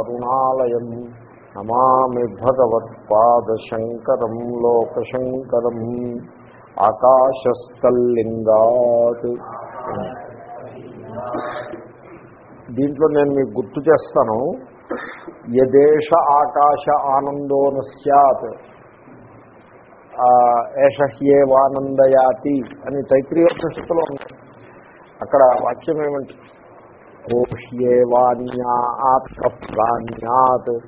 కరుణాలయం నమామి భగవత్పాదశంకరం లోకశంకరం. ఆకాశస్థల్లింగాత్. దీంట్లో నేను మీకు గుర్తు చేస్తాను యదేశ ఆకాశ ఆనందోన సత్ ఏషహ్యేవానందయాతి అని తైత్రీయోపనిషత్తులో ఉంది. అక్కడ వాక్యం ఏమంటే ఓహ్యేవాన్యాత్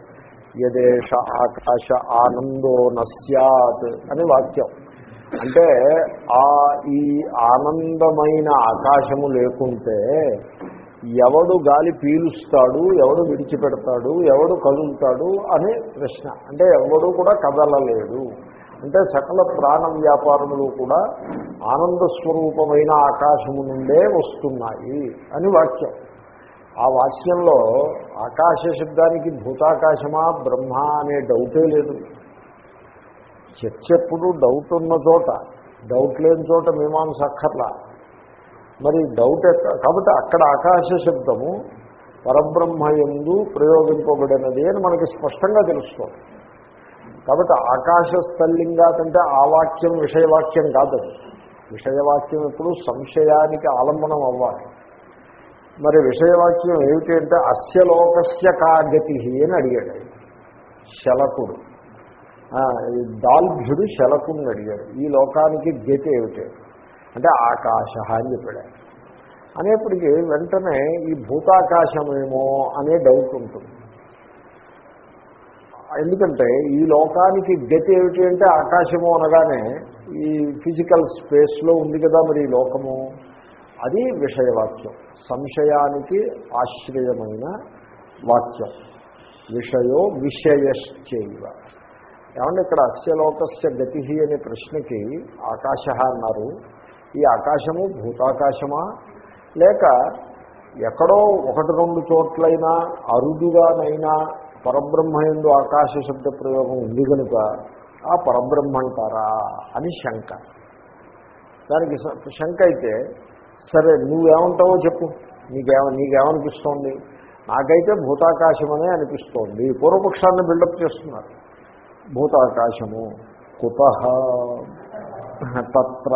యదేశ ఆకాశ ఆనందో నస్యాత్ అని వాక్యం. అంటే ఆ ఈ ఆనందమైన ఆకాశము లేకుంటే ఎవడు గాలి పీలుస్తాడు ఎవడు విడిచిపెడతాడు ఎవడు కదులుతాడు అనే ప్రశ్న. అంటే ఎవడు కూడా కదలలేడు. అంటే సకల ప్రాణ వ్యాపారములు కూడా ఆనంద స్వరూపమైన ఆకాశము నుండే వస్తున్నాయి అని వాక్యం. ఆ వాక్యంలో ఆకాశ శబ్దానికి భూతాకాశమా బ్రహ్మ అనే డౌటే లేదు. చర్చ ఎప్పుడు డౌట్ ఉన్న చోట డౌట్ లేని చోట మీమాంస అక్కర్లా. మరి డౌట్ ఎక్క కాబట్టి అక్కడ ఆకాశ శబ్దము పరబ్రహ్మ ఎందు ప్రయోగింపబడినది అని మనకి స్పష్టంగా తెలుస్తుంది. కాబట్టి ఆకాశ స్థల్లింగాకంటే ఆ వాక్యం విషయవాక్యం కాదు విషయవాక్యం ఎప్పుడు సంశయానికి ఆలంబనం అవ్వాలి. మరి విషయవాక్యం ఏమిటి అంటే అస్యలోకస్య కాగతి అని అడిగాడు. శలకుడు. దాల్భ్యుడు శలకుని అడిగాడు. ఈ లోకానికి గతి ఏమిటి? అంటే ఆకాశ అని చెప్పాడు. అనేప్పటికీ వెంటనే ఈ భూతాకాశమేమో అనే డౌట్ ఉంటుంది. ఎందుకంటే ఈ లోకానికి గతి ఏమిటి అంటే ఆకాశము అనగానే ఈ ఫిజికల్ స్పేస్లో ఉంది కదా మరి ఈ లోకము. అది విషయవాక్యం. సంశయానికి ఆశ్రయమైన వాక్యం. విషయో విషయశ్చైవ. ఏమంటే ఇక్కడ అస్యలోకస్య గతి అనే ప్రశ్నకి ఆకాశ అన్నారు. ఈ ఆకాశము భూతాకాశమా? లేక ఎక్కడో ఒకటి రెండు చోట్లైనా అరుదుగానైనా పరబ్రహ్మయందు ఆకాశ శబ్ద ప్రయోగం ఉంది కనుక ఆ పరబ్రహ్మ అంటారా అని శంక. దానికి శంక అయితే సరే నువ్వేమంటావో చెప్పు. నీకేమ నీకేమనిపిస్తోంది? నాకైతే భూతాకాశమనే అనిపిస్తోంది. పూర్వపక్షాన్ని బిల్డప్ చేస్తున్నారు. భూతాకాశము కుత తత్ర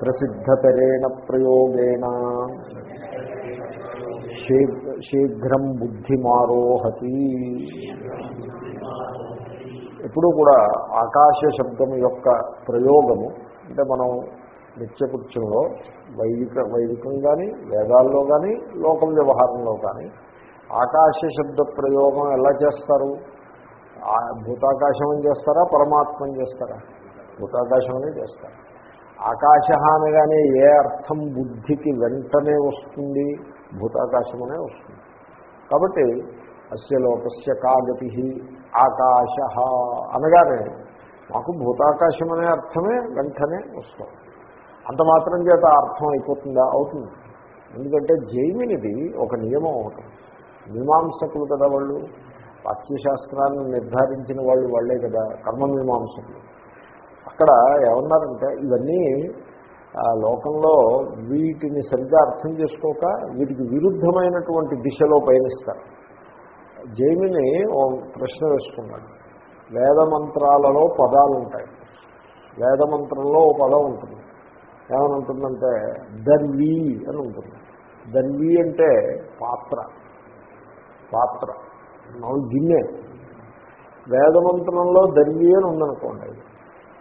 ప్రసిద్ధతరేణ ప్రయోగేణ శీఘ్రం బుద్ధిమారోహతి. ఎప్పుడూ కూడా ఆకాశ శబ్దం యొక్క ప్రయోగము అంటే మనం నిత్యకృత్యంలో వైదిక వైదికం కానీ వేదాల్లో కానీ లోకం వ్యవహారంలో కానీ ఆకాశ శబ్ద ప్రయోగం ఎలా చేస్తారు? భూతాకాశం అని చేస్తారా? పరమాత్మని చేస్తారా? భూతాకాశం అనే చేస్తారు. ఆకాశ అనగానే ఏ అర్థం బుద్ధికి వెంటనే వస్తుంది? భూతాకాశమనే వస్తుంది. కాబట్టి అస్య లోకస్య కాగతి ఆకాశ అనగానే మాకు భూతాకాశం అనే అర్థమే వెంటనే వస్తుంది. అంత మాత్రం చేత అర్థం అయిపోతుందా? అవుతుంది. ఎందుకంటే జైమినిది ఒక నియమం ఒకటి. మీమాంసకులు కదా వాళ్ళు. వాక్యశాస్త్రాన్ని నిర్ధారించిన వాళ్ళు వాళ్ళే కదా కర్మమీమాంసకులు అక్కడ ఏమన్నారంటే ఇవన్నీ లోకంలో వీటిని సరిగ్గా అర్థం చేసుకోక వీటికి విరుద్ధమైనటువంటి దిశలో పయనిస్తారు. జైమిని ఓ ప్రశ్న వేసుకున్నాడు. వేదమంత్రాలలో పదాలు ఉంటాయి వేదమంత్రంలో ఓ పదం ఉంటుంది. ఏమని ఉంటుందంటే దర్వీ అని ఉంటుంది. దర్వీ అంటే పాత్ర. పాత్ర. మామూలు గిన్నె. వేదమంత్రంలో దర్వీ అని ఉందనుకోండి.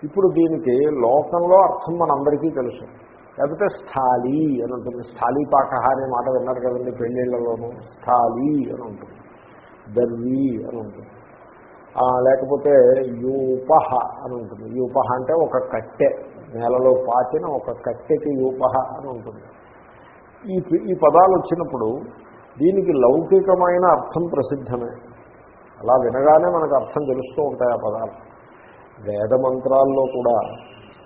ఇప్పుడు దీనికి లోకంలో అర్థం మనందరికీ తెలుసు. లేకపోతే స్థాళీ అని ఉంటుంది. స్థాళీ పాక అనే మాట విన్నారు కదండి పెళ్ళిళ్ళలోనూ. స్థాళీ అని ఉంటుంది. దర్వీ అని ఉంటుంది. లేకపోతే యూపహ అని ఉంటుంది. యూపహ అంటే ఒక కట్టె. నేలలో పాచిన ఒక కట్టెకి యూపహ అని ఉంటుంది. ఈ ఈ పదాలు వచ్చినప్పుడు దీనికి లౌకికమైన అర్థం ప్రసిద్ధమే. అలా వినగానే మనకు అర్థం తెలుస్తూ ఉంటాయి ఆ పదాలు. వేద మంత్రాల్లో కూడా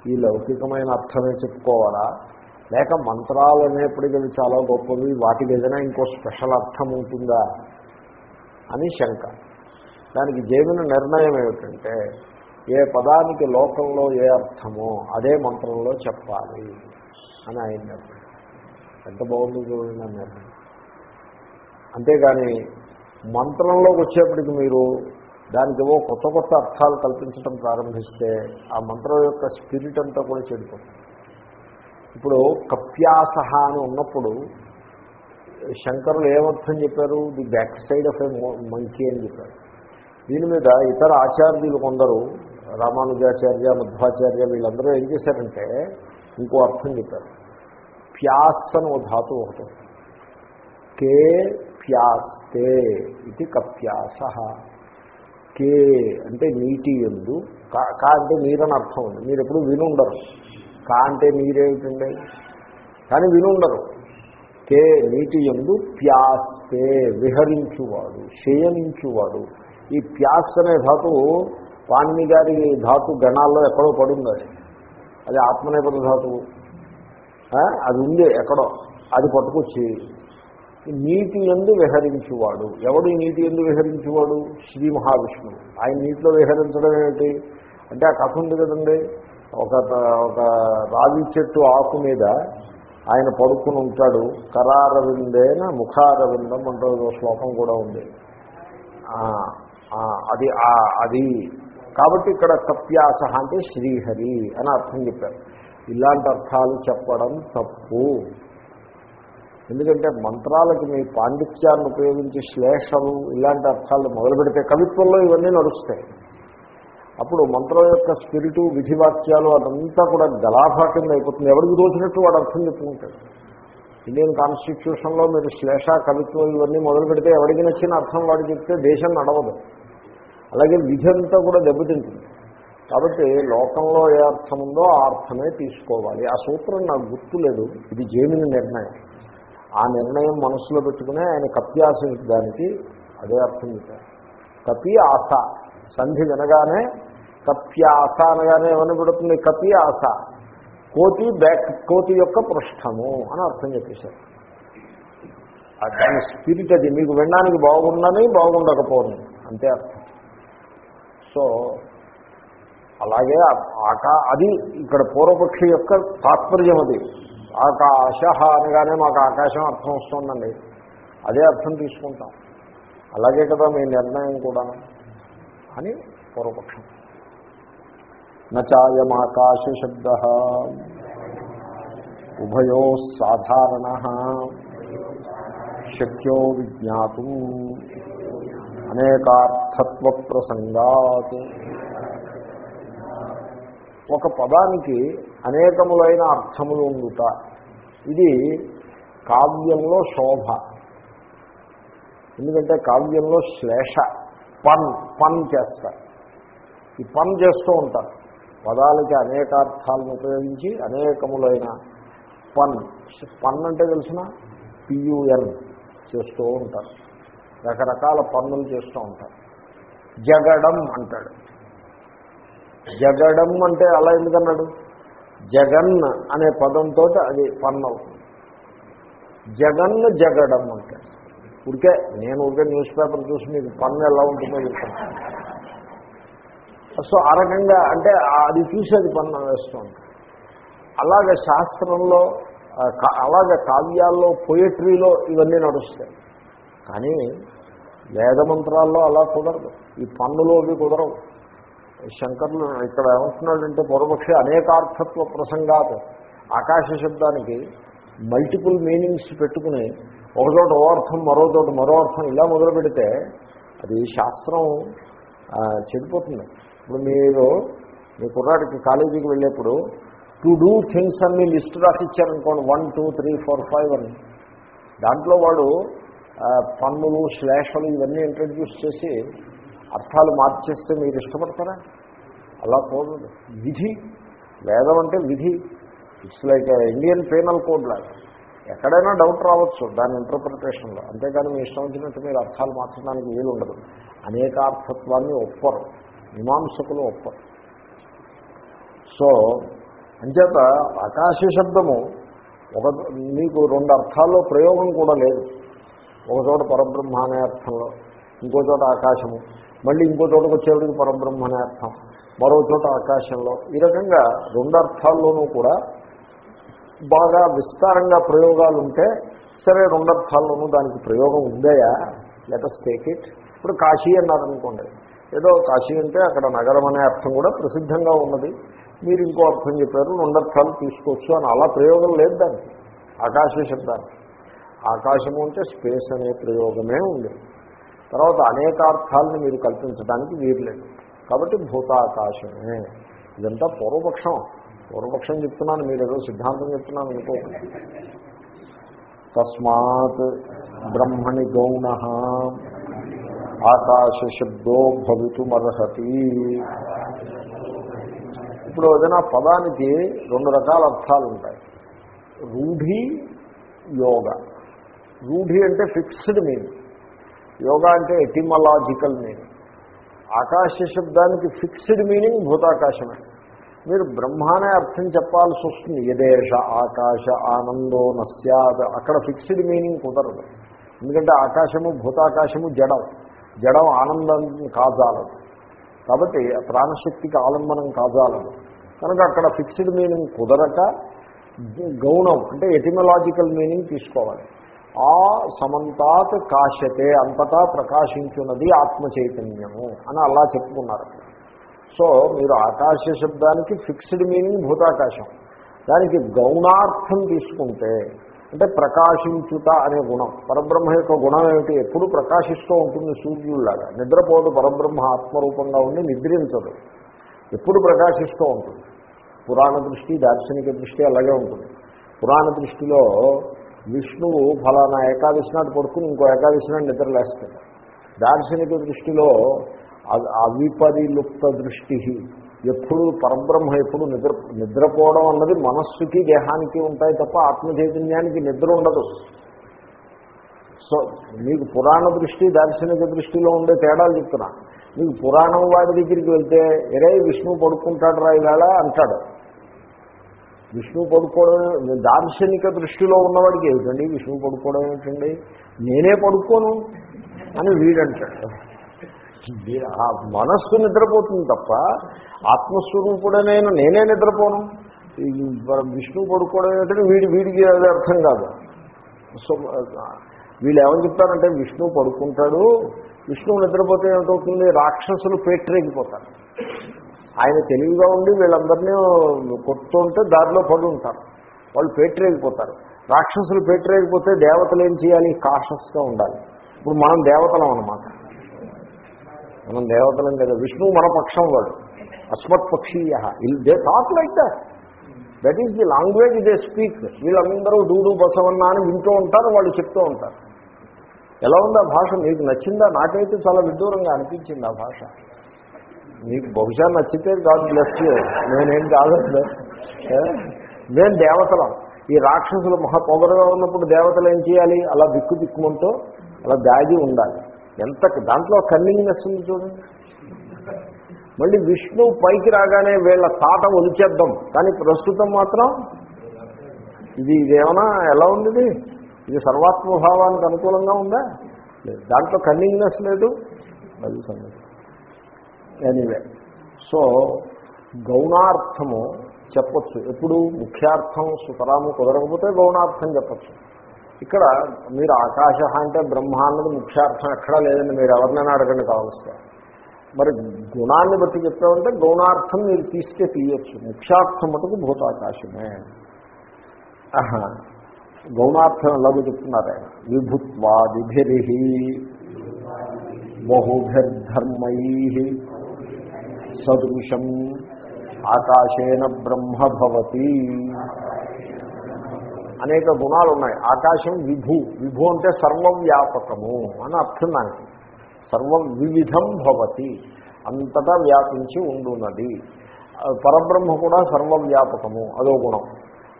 ఈ లౌకికమైన అర్థమే చెప్పుకోవాలా? లేక మంత్రాలు అనేప్పటికీ అవి చాలా గొప్పవి వాటికి ఏదైనా ఇంకో స్పెషల్ అర్థం ఉంటుందా? అని శంక. దానికి జైమిన నిర్ణయం ఏమిటంటే ఏ పదానికి లోకంలో ఏ అర్థమో అదే మంత్రంలో చెప్పాలి అని ఆయన నిర్ణయం ఎంత బాగుంది చూడండి నిర్ణయం అంతేగాని మంత్రంలోకి వచ్చేప్పటికి మీరు దానికి ఏవో కొత్త కొత్త అర్థాలు కల్పించడం ప్రారంభిస్తే ఆ మంత్రం యొక్క స్పిరిట్ అంతా కూడా చెడిపోతుంది. ఇప్పుడు కప్యాసహ అని ఉన్నప్పుడు శంకరులు ఏమర్థం చెప్పారు? The back side of a monkey అని చెప్పారు. దీని మీద ఇతర ఆచార్యులు కొందరు రామానుజాచార్య మధ్వాచార్య వీళ్ళందరూ ఏం చేశారంటే ఇంకో అర్థం చెప్పారు. ప్యాస్ అని ఓ ధాతు ఒకటి కే ప్యాస్తే ఇది కప్యాస కే అంటే నీటి ఎందు కా కా అంటే నీరని అర్థం ఉంది. మీరు ఎప్పుడు వినుండరు. కా అంటే నీరేమిటండి? కానీ వినుండరు. కే నీటి ఎందు ప్యాస్తే విహరించువాడు శయనించువాడు. ఈ ప్యాస్ అనే ధాతువు పాణిని గారి ధాతు గణాల్లో ఎక్కడో పడుంది అది. అది ఆత్మనేపథ ధాతువు అది ఉంది ఎక్కడో. అది పట్టుకొచ్చి నీటి ఎందు విహరించువాడు. ఎవడు నీటి ఎందు విహరించువాడు? శ్రీ మహావిష్ణువు. ఆయన నీటిలో విహరించడం ఏమిటి? అంటే ఆ కథ ఉంది కదండి. ఒక ఒక రావి చెట్టు ఆకు మీద ఆయన పడుకుని ఉంటాడు. కరారవిందేన ముఖారవిందం అంటూ శ్లోకం కూడా ఉంది. అది అది కాబట్టి ఇక్కడ కప్యాస అంటే శ్రీహరి అని అర్థం చెప్పారు. ఇలాంటి అర్థాలు చెప్పడం తప్పు. ఎందుకంటే మంత్రాలకి మీ పాండిత్యాన్ని ఉపయోగించి శ్లేషలు ఇలాంటి అర్థాలు మొదలు పెడితే కవిత్వంలో ఇవన్నీ నడుస్తాయి. అప్పుడు మంత్రం యొక్క స్పిరిటు విధివాక్యాలు అదంతా కూడా గలాభా కింద అయిపోతుంది. ఎవరికి తోచినట్టు వాడు అర్థం చెప్పుకుంటాడు. ఇండియన్ కాన్స్టిట్యూషన్లో మీరు శ్లేష కవిత్వం ఇవన్నీ మొదలు పెడితే ఎవరికి నచ్చిన అర్థం వాడు చెప్తే దేశం నడవదు. అలాగే విధి అంతా కూడా దెబ్బతింటుంది. కాబట్టి లోకంలో ఏ అర్థం ఉందో ఆ అర్థమే తీసుకోవాలి. ఆ సూత్రం నాకు గుర్తులేదు ఇది జేమిని నిర్ణయం. ఆ నిర్ణయం మనసులో పెట్టుకునే ఆయన కప్యాసించడానికి అదే అర్థం చెప్పారు. కపి ఆశ సంధి వినగానే కప్యాస అనగానే ఏమని పెడుతుంది? కపి ఆశ కోతి బ్యాక్ కోతి యొక్క పృష్ఠము అని అర్థం చెప్పేశారు. దాని స్పిరిట్ అది. మీకు వినడానికి బాగుందని బాగుండకపోను అంతే అర్థం. సో అలాగే ఆకా అది ఇక్కడ పూర్వపక్షి యొక్క తాత్పర్యం అది. ఆకాశ అనగానే మాకు ఆకాశం అర్థం వస్తుందండి. అదే అర్థం తీసుకుంటాం. అలాగే కదా మీ నిర్ణయం కూడా అని పూర్వపక్షం. నచాయమాకాశ శబ్ద. ఉభయో సాధారణ. శక్యో విజ్ఞాతం. అనేకార్థత్వ ప్రసంగాత్ ఒక పదానికి అనేకములైన అర్థములు ఉండుట. ఇది కావ్యంలో శోభ. ఎందుకంటే కావ్యంలో శ్లేష పన్ పన్ చేస్తారు. ఈ పన్ చేస్తూ ఉంటారు. పదాలకి అనేకార్థాలను ఉపయోగించి అనేకములైన పన్. పన్ అంటే తెలిసిన? పియుఎన్ చేస్తూ ఉంటారు. రకరకాల పన్నులు చేస్తూ ఉంటారు. జగడం అంటాడు. జగడం అంటే అలా ఎందుకన్నాడు జగన్ అనే పదంతో అది పన్ను అవుతుంది జగన్ జగడం అంటే ఉడికే నేను ఉడికే న్యూస్ పేపర్ చూసి మీకు పన్ను ఎలా ఉంటుందో చెప్తాను. సో ఆ రకంగా అంటే అది చూసి అది పన్ను వేస్తూ అలాగే శాస్త్రంలో అలాగే కావ్యాల్లో పొయట్రీలో ఇవన్నీ నడుస్తాయి. కానీ వేదమంత్రాల్లో అలా కుదరదు. ఈ పన్నులు అవి కుదరవు. శంకర్లు ఇక్కడ ఏమంటున్నాడంటే పూర్వపక్షి అనేకార్థత్వ ప్రసంగాత్ ఆకాశ శబ్దానికి మల్టిపుల్ మీనింగ్స్ పెట్టుకుని ఒకచోట ఓ అర్థం మరో చోట మరో అర్థం ఇలా మొదలు పెడితే అది శాస్త్రం చెడిపోతుంది. ఇప్పుడు మీరు మీ కుర్రాడికి కాలేజీకి వెళ్ళేప్పుడు టు డూ థింగ్స్ అన్ని list రాసిచ్చారనుకోండి one two three four five అని. దాంట్లో వాడు పన్నులు శ్లేషలు ఇవన్నీ ఇంట్రడ్యూస్ చేసి అర్థాలు మార్చేస్తే మీరు ఇష్టపడతారా? అలా పోదు. విధి. వేదం అంటే విధి. It's like Indian penal code లాగా ఎక్కడైనా డౌట్ రావచ్చు దాని ఇంటర్ప్రిటేషన్లో అంతేకాని మీ ఇష్టం వచ్చినట్టు మీరు అర్థాలు మార్చడానికి వీలు ఉండదు. అనేక అర్థత్వాన్ని ఒప్పరు. మీమాంసకులు ఒప్పరు. సో అంచేత ఆకాశ శబ్దము ఒక మీకు రెండు అర్థాల్లో ప్రయోగం కూడా లేదు. ఒక చోట పరబ్రహ్మ అనే అర్థంలో ఇంకో చోట ఆకాశము మళ్ళీ ఇంకో చోటకు వచ్చేవాడికి పరబ్రహ్మ అనే అర్థం మరో చోట ఆకాశంలో. ఈ రకంగా రెండు అర్థాల్లోనూ కూడా బాగా విస్తారంగా ప్రయోగాలు ఉంటే సరే రెండు అర్థాల్లోనూ దానికి ప్రయోగం ఉందయా? లెటస్ టేక్ ఇట్ ఇప్పుడు కాశీ అన్నారనుకోండి. ఏదో కాశీ అంటే అక్కడ నగరం అనే అర్థం కూడా ప్రసిద్ధంగా ఉన్నది. మీరు ఇంకో అర్థం చెప్పారు రెండు అర్థాలు తీసుకోవచ్చు అని. అలా ప్రయోగం లేదు దానికి. ఆకాశ శబ్దానికి. ఆకాశము అంటే స్పేస్ అనే ప్రయోగమే ఉంది. తర్వాత అనేక అర్థాలను మీరు కల్పించడానికి వీర్లేదు కాబట్టి భూతాకాశమే. ఇదంతా పూర్వపక్షం. పూర్వపక్షం చెప్తున్నాను మీరు ఏదో సిద్ధాంతం చెప్తున్నాను అనుకోకండి తస్మాత్ బ్రహ్మణి గౌణ ఆకాశ శబ్దో భవితుమర్హతి. ఇప్పుడు ఏదైనా పదానికి రెండు రకాల అర్థాలు ఉంటాయి. రూఢి యోగ. రూఢి అంటే ఫిక్స్డ్ మీనింగ్ యోగా అంటే ఎటిమలాజికల్ మీనింగ్ ఆకాశ శబ్దానికి ఫిక్స్డ్ మీనింగ్ భూతాకాశమే. మీరు బ్రహ్మానే అర్థం చెప్పాల్సి వస్తుంది. యదేశ ఆకాశ ఆనందో నస్యాద్ అక్కడ ఫిక్స్డ్ మీనింగ్ కుదరదు. ఎందుకంటే ఆకాశము భూతాకాశము జడం. జడం ఆనందం కాజాలదు. కాబట్టి ప్రాణశక్తికి ఆలంబనం కాజాలదు. కనుక అక్కడ ఫిక్స్డ్ మీనింగ్ కుదరక గౌణం అంటే ఎటిమలాజికల్ మీనింగ్ తీసుకోవాలి. ఆ సమంతాత్ కాశతే అంతటా ప్రకాశించున్నది ఆత్మ చైతన్యము అని అలా చెప్పుకున్నారు. సో మీరు ఆకాశ శబ్దానికి ఫిక్స్డ్ మీనింగ్ భూతాకాశం. దానికి గౌణార్థం తీసుకుంటే అంటే ప్రకాశించుట అనే గుణం పరబ్రహ్మ యొక్క గుణం ఏమిటి? ఎప్పుడు ప్రకాశిస్తూ ఉంటుంది సూర్యుడిలాగా నిద్రపోదు పరబ్రహ్మ ఆత్మరూపంగా ఉండి నిద్రించదు. ఎప్పుడు ప్రకాశిస్తూ ఉంటుంది. పురాణ దృష్టి దార్శనిక దృష్టి అలాగే ఉంటుంది. పురాణ దృష్టిలో విష్ణువు ఫలానా ఏకాదశి నాడు పడుకుని ఇంకో ఏకాదశి నాడు నిద్రలేస్తాడు దార్శనిక దృష్టిలో అవిపరిలుప్త దృష్టి ఎప్పుడు పరబ్రహ్మ ఎప్పుడు నిద్ర నిద్రపోవడం అన్నది మనస్సుకి దేహానికి ఉంటాయి తప్ప ఆత్మ చైతన్యానికి నిద్ర ఉండదు. సో మీకు పురాణ దృష్టి దార్శనిక దృష్టిలో ఉండే తేడాలు చెప్తున్నా. మీకు పురాణం వాడి దగ్గరికి వెళ్తే ఎరే విష్ణువు పడుకుంటాడు రా ఇవాళ అంటాడు. విష్ణువు పడుకోవడం దార్శనిక దృష్టిలో ఉన్నవాడికి ఏమిటండి? విష్ణువు పడుకోవడం ఏమిటండి? నేనే పడుకోను అని వీడంటాడు. ఆ మనస్సు నిద్రపోతుంది తప్ప ఆత్మస్వరూపుడనైనా నేనే నిద్రపోను. విష్ణువు పడుకోవడం ఏంటంటే వీడి వీడికి అది అర్థం కాదు. సో వీళ్ళు ఏమని చెప్తారంటే విష్ణువు పడుకుంటాడు విష్ణువు నిద్రపోతే ఏమిటవుతుంది? రాక్షసులు పేట్రేగిపోతారు. ఆయన తెలివిగా ఉండి వీళ్ళందరినీ కొడుతుంటే దారిలో పడి ఉంటారు. వాళ్ళు పేటరేగిపోతారు. రాక్షసులు పేటరేగిపోతే దేవతలు ఏం చేయాలి? కాషస్గా ఉండాలి. ఇప్పుడు మనం దేవతలం అనమాట మనం దేవతలం కదా. విష్ణువు మన పక్షం వాడు. అస్మత్ పక్షీయ. They talk like that that is the language they speak వీళ్ళందరూ డూడు బసవన్నా అని వింటూ ఉంటారు వాళ్ళు చెప్తూ ఉంటారు. ఎలా ఉంది ఆ భాష? మీకు నచ్చిందా? నాకైతే చాలా విదూరంగా అనిపించింది ఆ భాష. మీకు బహుశా నచ్చితే గాడ్ బ్లెస్ నేనేం కాదు నేను దేవతలం. ఈ రాక్షసులు మహా పొగరుగా ఉన్నప్పుడు దేవతలు ఏం చేయాలి? అలా దిక్కు దిక్కుమంటూ అలా దాగి ఉండాలి. ఎంత దాంట్లో కన్నింగ్నెస్ ఉంది చూడండి. మళ్ళీ విష్ణు పైకి రాగానే వీళ్ళ తాట ఒలిచేద్దాం. కానీ ప్రస్తుతం మాత్రం ఇది ఇదేమన్నా ఎలా ఉంది ఇది సర్వాత్మభావానికి అనుకూలంగా ఉందా? లేదు. దాంట్లో కన్నింగ్నెస్ లేదు. అది సంగతి. ఎనీవే సో గౌణార్థము చెప్పచ్చు. ఎప్పుడు ముఖ్యార్థం సుతరాము కుదరకపోతే గౌణార్థం చెప్పచ్చు. ఇక్కడ మీరు ఆకాశ అంటే బ్రహ్మ అన్నది ముఖ్యార్థం ఎక్కడా లేదండి. మీరు ఎవరినైనా అడగండి కావలిస్తే. మరి గుణాన్ని బట్టి చెప్పామంటే గౌణార్థం మీరు తీస్తే తీయచ్చు. ముఖ్యార్థం మటుకు భూతాకాశమే. గౌణార్థం ఎలాగో చెప్తున్నారు ఆయన. విభుత్వాదిభిరి బహుభిర్ధర్మై. సదృశం. ఆకాశేన బ్రహ్మ భవతి. అనేక గుణాలు ఉన్నాయి ఆకాశం విభు. విభు అంటే సర్వవ్యాపకము అని అర్థం దానికి. సర్వం వివిధం భవతి. అంతటా వ్యాపించి ఉండున్నది. పరబ్రహ్మ కూడా సర్వవ్యాపకము అదో గుణం.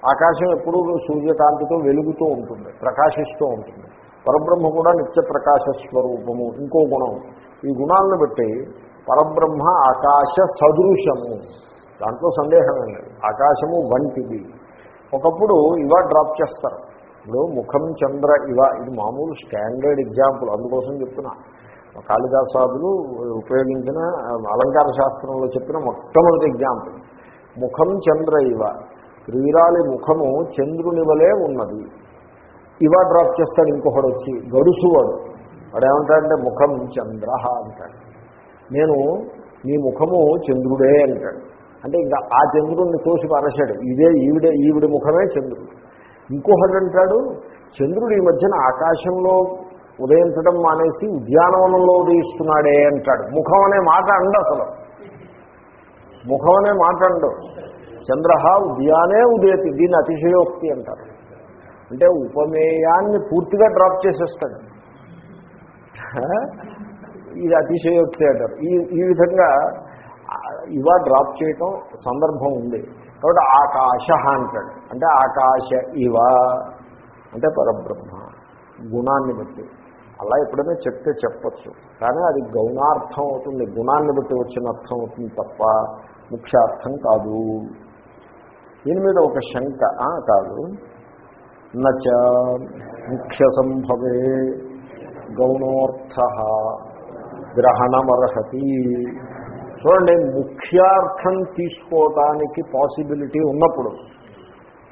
ఆకాశం ఎప్పుడూ సూర్యకాంతితో వెలుగుతూ ఉంటుంది ప్రకాశిస్తూ ఉంటుంది. పరబ్రహ్మ కూడా నిత్య ప్రకాశ స్వరూపము ఇంకో గుణం. ఈ గుణాలను బట్టి పరబ్రహ్మ ఆకాశ సదృశము. దాంట్లో సందేహం లేదు. ఆకాశము వంటిది. ఒకప్పుడు ఇవా డ్రాప్ చేస్తారు. ఇప్పుడు ముఖం చంద్ర ఇవ ఇది మామూలు స్టాండర్డ్ ఎగ్జాంపుల్. అందుకోసం చెప్తున్నా. కాళిదాసాదులు ఉపయోగించిన అలంకార శాస్త్రంలో చెప్పిన మొట్టమొదటి ఎగ్జాంపుల్. ముఖం చంద్ర ఇవ. వీరాలి ముఖము చంద్రునివలే ఉన్నది. ఇవ డ్రాప్ చేస్తాడు ఇంకొకడు వచ్చి. గడుసువాడు వాడు ఏమంటాడంటే ముఖం చంద్ర అంటాడు. నేను నీ ముఖము చంద్రుడే అంటాడు. అంటే ఇంకా ఆ చంద్రుడిని తోసి పారేశాడు. ఇదే ఈవిడే ఈవిడ ముఖమే చంద్రుడు. ఇంకొకటి అంటాడు చంద్రుడు ఈ మధ్యన ఆకాశంలో ఉదయించడం మానేసి ఉద్యానవనంలో ఉదయిస్తున్నాడే అంటాడు. ముఖం అనే మాట అండు అసలు ముఖం అనే మాట అండు చంద్ర ఉదయానే ఉదయతి దీన్ని అతిశయోక్తి అంటారు. అంటే ఉపమేయాన్ని పూర్తిగా డ్రాప్ చేసేస్తాడు. ఇది అతిశయోక్తి అంటారు. ఈ ఈ విధంగా ఇవా డ్రాప్ చేయటం సందర్భం ఉంది. కాబట్టి ఆకాశ అంటాడు. అంటే ఆకాశ ఇవ అంటే పరబ్రహ్మ గుణాన్ని బట్టి. అలా ఎప్పుడైనా చెప్తే చెప్పచ్చు. కానీ అది గౌణార్థం అవుతుంది. గుణాన్ని బట్టి వచ్చిన అర్థం అవుతుంది తప్ప ముఖ్యార్థం కాదు. దీని మీద ఒక శంక కాదు. నచ ముఖ్య సంభవే గౌణోర్థ. గ్రహణమర్హతి. చూడండి ముఖ్యార్థం తీసుకోవటానికి పాసిబిలిటీ ఉన్నప్పుడు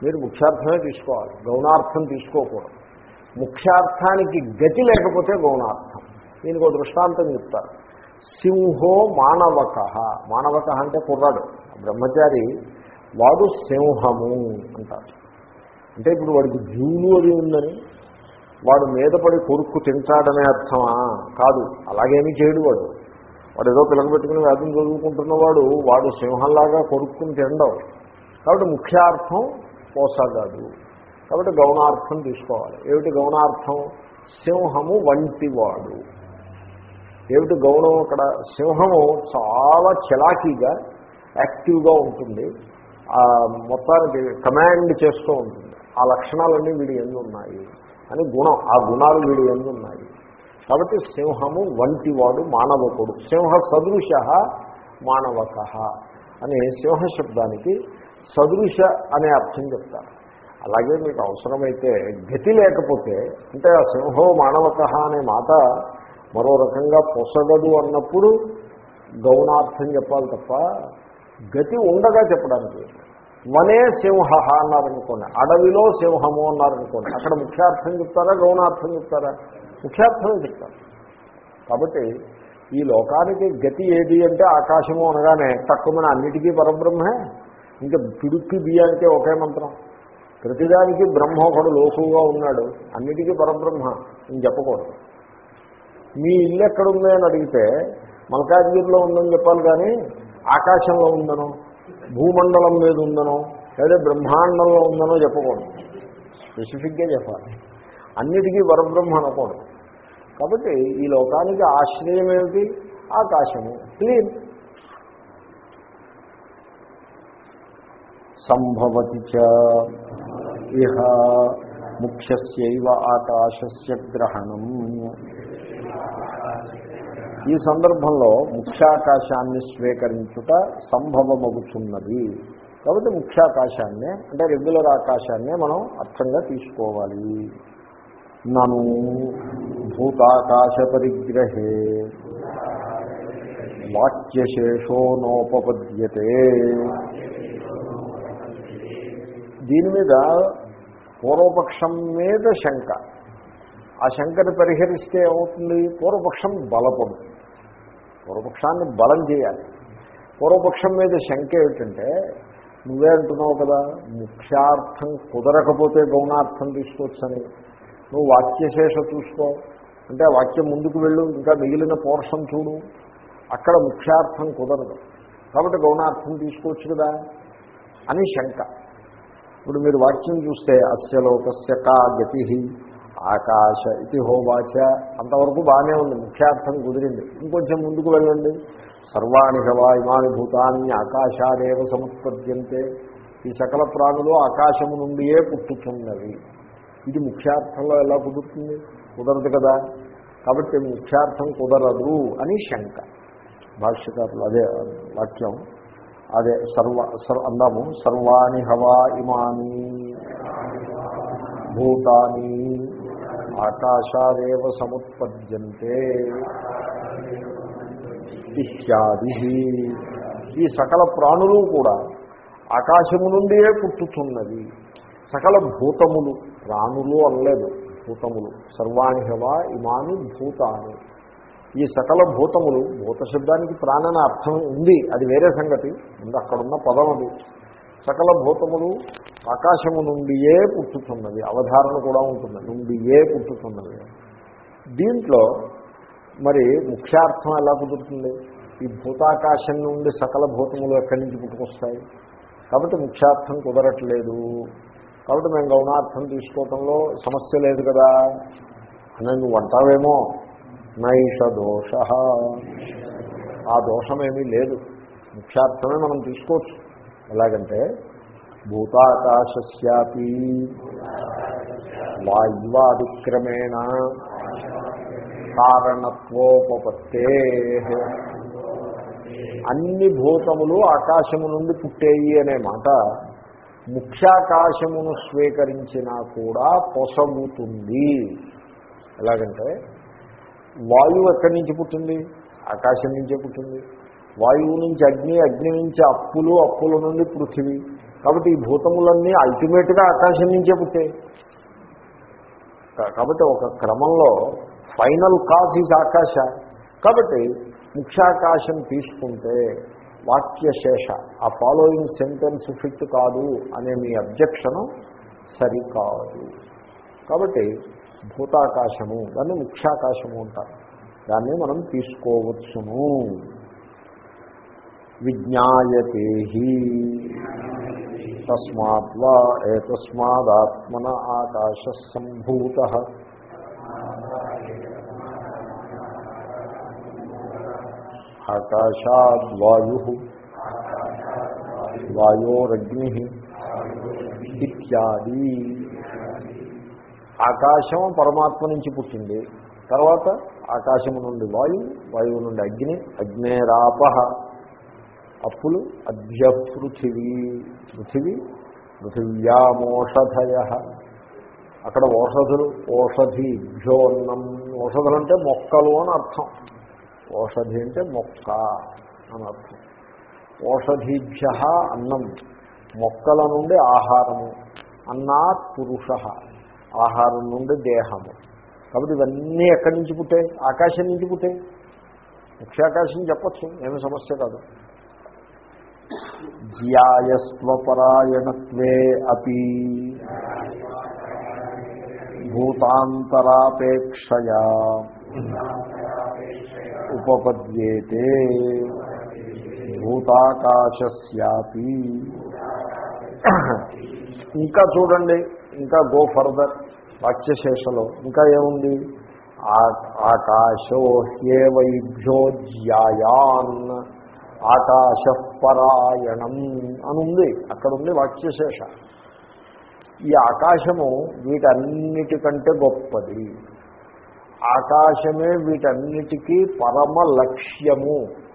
మీరు ముఖ్యార్థమే తీసుకోవాలి గౌణార్థం తీసుకోకూడదు. ముఖ్యార్థానికి గతి లేకపోతే గౌణార్థం. దీనికి ఒక దృష్టాంతం చెప్తారు. సింహో మానవక. మానవక అంటే కుర్రాడు బ్రహ్మచారి వాడు సింహము అంటారు. అంటే ఇప్పుడు వాడికి జూలు అది ఉందని వాడు మీద పడి కొరుక్కు తింటాడనే అర్థమా? కాదు అలాగేమీ చేయడు వాడు. వాడు ఏదో పిల్లలు పెట్టుకుని వేదం చదువుకుంటున్నవాడు వాడు సింహంలాగా కొరుక్కుని తినడం కాబట్టి ముఖ్యార్థం పోసాగాదు కాబట్టి గౌణార్థం తీసుకోవాలి. ఏమిటి గౌణార్థం? సింహము వంటివాడు. ఏమిటి గౌణం అక్కడ? సింహము చాలా చలాకీగా యాక్టివ్గా ఉంటుంది. ఆ మొత్తానికి కమాండ్ చేస్తూ ఉంటుంది. ఆ లక్షణాలన్నీ వీడి ఎన్ని ఉన్నాయి అని గుణం ఆ గుణాలు వీడి ఎందున్నాయి కాబట్టి సింహము వంటివాడు మానవకుడు. సింహ సదృశ మానవక అని సింహ శబ్దానికి సదృశ అనే అర్థం చెప్తారు. అలాగే మీకు అవసరమైతే గతి లేకపోతే అంటే ఆ సింహో మానవక అనే మాట మరో రకంగా పొసగదు అన్నప్పుడు గౌణార్థం చెప్పాలి తప్ప గతి ఉండగా చెప్పడానికి వనే సింహ అన్నారనుకోండి అడవిలో సింహము అన్నారనుకోండి అక్కడ ముఖ్యార్థం చెప్తారా గౌణార్థం చెప్తారా? ముఖ్యార్థమే చెప్తారు. కాబట్టి ఈ లోకానికి గతి ఏది అంటే ఆకాశము అనగానే తక్కువ అన్నిటికీ పరబ్రహ్మే ఇంకా పిడుక్కి బియ్యానికే ఒకే మంత్రం. ప్రతిదానికి బ్రహ్మ ఒకడు లోకుగా ఉన్నాడు అన్నిటికీ పరబ్రహ్మ అని చెప్పకూడదు. మీ ఇల్లు ఎక్కడుంది అని అడిగితే మల్కాజ్గిరిలో ఉందని చెప్పాలి కానీ ఆకాశంలో ఉందను? భూమండలం మీద ఉందనో లేదా బ్రహ్మాండంలో ఉందనో చెప్పకూడదు. స్పెసిఫిక్గా చెప్పాలి. అన్నిటికీ పరబ్రహ్మ అనకూడదు. కాబట్టి ఈ లోకానికి ఆశ్రయం ఏమిటి? ఆకాశము. క్లీన్ సంభవతి ఇహ ముఖ్యస్యవ ఆకాశస్య గ్రహణం. ఈ సందర్భంలో ముఖ్యాకాశాన్ని స్వీకరించుట సంభవమగుతున్నది కాబట్టి ముఖ్యాకాశాన్నే అంటే రెగ్యులర్ ఆకాశాన్నే మనం అర్థంగా తీసుకోవాలి. నను భూతాకాశ పరిగ్రహే వాక్యశేషో నోపపద్యతే దీని మీద పూర్వపక్షం మీద శంక. ఆ శంకని పరిహరిస్తే ఏమవుతుంది? పూర్వపక్షం బలపడుతుంది పూర్వపక్షాన్ని బలం చేయాలి. పూర్వపక్షం మీద శంక ఏమిటంటే నువ్వే అంటున్నావు కదా ముఖ్యార్థం కుదరకపోతే గౌణార్థం తీసుకోవచ్చని. నువ్వు వాక్యశేష చూసుకో. అంటే వాక్యం ముందుకు వెళ్ళు ఇంకా మిగిలిన పోర్షన్ చూడు. అక్కడ ముఖ్యార్థం కుదరదు. కాబట్టి గౌణార్థం తీసుకోవచ్చు కదా అని శంక. ఇప్పుడు మీరు వాక్యం చూస్తే అస్య లోకస్య కా గతి ఆకాశ ఇది హోవాచ. అంతవరకు బాగానే ఉంది ముఖ్యార్థం కుదిరింది. ఇంకొంచెం ముందుకు వెళ్ళండి. సర్వాణి హవా ఇమాని భూతాన్ని ఆకాశాదేవ సముత్పద్యంతే. ఈ సకల ప్రాణులు ఆకాశము నుండియే పుట్టుతున్నవి. ఇది ముఖ్యార్థంలో ఎలా కుదురుతుంది? కుదరదు కదా. కాబట్టి ముఖ్యార్థం కుదరదు అని శంక. భాష్యకారులు అదే వాక్యం. అదే సర్వ సర్వ అందాము. సర్వాణి హవా ఇమాని భూతాని ఆకాశాదేవ సముత్పద్యంతే ఇత్యాది. ఈ సకల ప్రాణులు కూడా ఆకాశము నుండియే పుట్టుతున్నది సకల భూతములు ప్రాణులు అనలేదు భూతములు. సర్వాణి హవా ఇమాని భూతాని. ఈ సకల భూతములు భూత శబ్దానికి ప్రాణన అర్థం ఉంది అది వేరే సంగతి. ఉంది అక్కడున్న పదం అది. సకల భూతములు ఆకాశము నుండియే పుట్టుతున్నది. అవధారణ కూడా ఉంటుంది. నుండియే పుట్టుతున్నది. దీంట్లో మరి ముఖ్యార్థం ఎలా కుదురుతుంది? ఈ భూతాకాశం నుండి సకల భూతములు ఎక్కడి నుంచి పుట్టుకొస్తాయి? కాబట్టి ముఖ్యార్థం కుదరట్లేదు. కాబట్టి మేము గౌణార్థం తీసుకోవటంలో సమస్య లేదు కదా. అని నువ్వు అంటావేమో? నైష దోష. ఆ దోషమేమీ లేదు. ముఖ్యార్థమే మనం తీసుకోవచ్చు. ఎలాగంటే భూతాకాశస్యాపి. వాయువాదిక్రమేణ కారణత్వోపత్తే అన్ని భూతములు ఆకాశము నుండి పుట్టేయి అనే మాట ముఖ్యాకాశమును స్వీకరించినా కూడా పొసగుతుంది. ఎలాగంటే వాయువు ఎక్కడి నుంచి పుట్టింది? ఆకాశం నుంచే పుట్టింది. వాయువు నుంచి అగ్ని అగ్ని నుంచి అప్పులు అప్పుల నుండి పృథివీ. కాబట్టి ఈ భూతములన్నీ అల్టిమేట్గా ఆకాశం నుంచే పుట్టాయి కాబట్టి ఒక క్రమంలో ఫైనల్ కాజ్ ఈజ్ ఆకాశ. కాబట్టి ముఖ్యాకాశం తీసుకుంటే వాక్యశేష ఆ ఫాలోయింగ్ సెంటెన్స్ ఫిట్ కాదు అనే మీ అబ్జెక్షను సరికాదు. కాబట్టి భూతాకాశము దాన్ని ముఖ్యాకాశము అంటారు. దాన్ని మనం తీసుకోవచ్చును. విజ్ఞాయతే తస్మాత్ వా ఏతస్మాదాత్మన ఆకాశ సంభూత ఆకాశాద్వాయు వాయోరగ్ని ఇత్యాది ఆకాశం పరమాత్మ నుంచి పుట్టింది. తర్వాత ఆకాశము నుండి వాయువు వాయువు నుండి అగ్ని అగ్నేరాప। అప్పులు అద్య పృథివీ పృథివీ పృథివ్యామోషధయ. అక్కడ ఓషధులు ఓషధి భ్యోన్నం ఓషధులు అంటే మొక్కలు అని అర్థం. ఓషధి అంటే మొక్క అని అర్థం. ఓషధీభ్య అన్నం. మొక్కల నుండి ఆహారము. అన్నాత్ పురుష. ఆహారం నుండి దేహము. కాబట్టి ఇవన్నీ ఎక్కడి నుంచి పుట్టాయి? ఆకాశం నుంచి పుట్టాయి. ముఖ్యాకాశం చెప్పచ్చు. ఏమి సమస్య కాదు. జ్యాయస్వపరాయణత్వే అపి. భూతాంతరాపేక్షయా. ఉపపద్యేతే. భూతాకాశస్యాపి ఇంకా చూడండి ఇంకా గో ఫర్దర్ వాక్యశేషలో ఇంకా ఏముంది? ఆ- ఆకాశో హ్యేవైభ్యోజ్యాయాన్ ఆకాశ పరాయణం అని ఉంది అక్కడ ఉంది వాక్యశేష. ఈ ఆకాశము వీటన్నిటికంటే గొప్పది. ఆకాశమే వీటన్నిటికీ పరమ లక్ష్యము.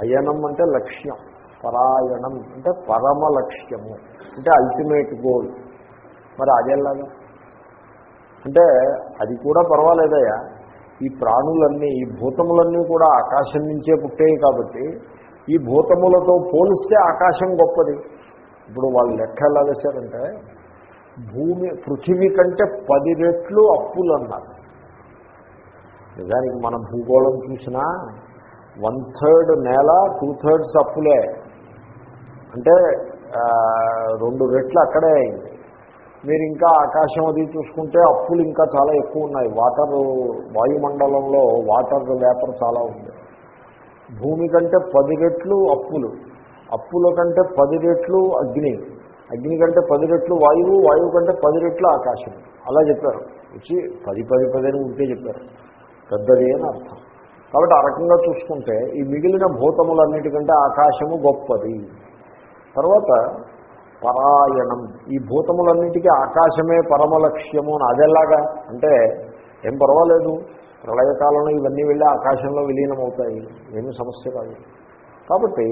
అయనం అంటే లక్ష్యం పరాయణం అంటే పరమ లక్ష్యము. అంటే అల్టిమేట్ గోల్ మరి అదేలాగా? అంటే అది కూడా పర్వాలేదయ్యా. ఈ ప్రాణులన్నీ ఈ భూతములన్నీ కూడా ఆకాశం నుంచే పుట్టాయి కాబట్టి ఈ భూతములతో పోలిస్తే ఆకాశం గొప్పది. ఇప్పుడు వాళ్ళు లెక్క ఎలా వేశారంటే భూమి పృథివీ కంటే పది రెట్లు అప్పులు అన్నారు నిజానికి మన భూగోళం చూసినా వన్ థర్డ్ నేల టూ థర్డ్స్ అప్పులే. అంటే రెండు రెట్లు అక్కడే అయింది. మీరు ఇంకా ఆకాశం అది చూసుకుంటే అప్పులు ఇంకా చాలా ఎక్కువ ఉన్నాయి. వాటర్ వాయుమండలంలో వాటర్ వేపర్ చాలా ఉంది. భూమి కంటే పది రెట్లు అప్పులు అప్పుల కంటే పది రెట్లు అగ్ని అగ్ని కంటే పది రెట్లు వాయువు వాయువు కంటే పది రెట్లు ఆకాశం. అలా చెప్పారు. వచ్చి పది పది పది అని ఉంటే చెప్పారు. పెద్దది అని అర్థం. కాబట్టి ఆ రకంగా చూసుకుంటే ఈ మిగిలిన భూతములన్నిటికంటే ఆకాశము గొప్పది. తర్వాత పరాయణం. ఈ భూతములన్నిటికీ ఆకాశమే పరమ లక్ష్యము అని. అదెలాగా? అంటే ఏం పర్వాలేదు. ప్రళయకాలంలో ఇవన్నీ వెళ్ళి ఆకాశంలో విలీనమవుతాయి. ఏమి సమస్య కాదు. కాబట్టి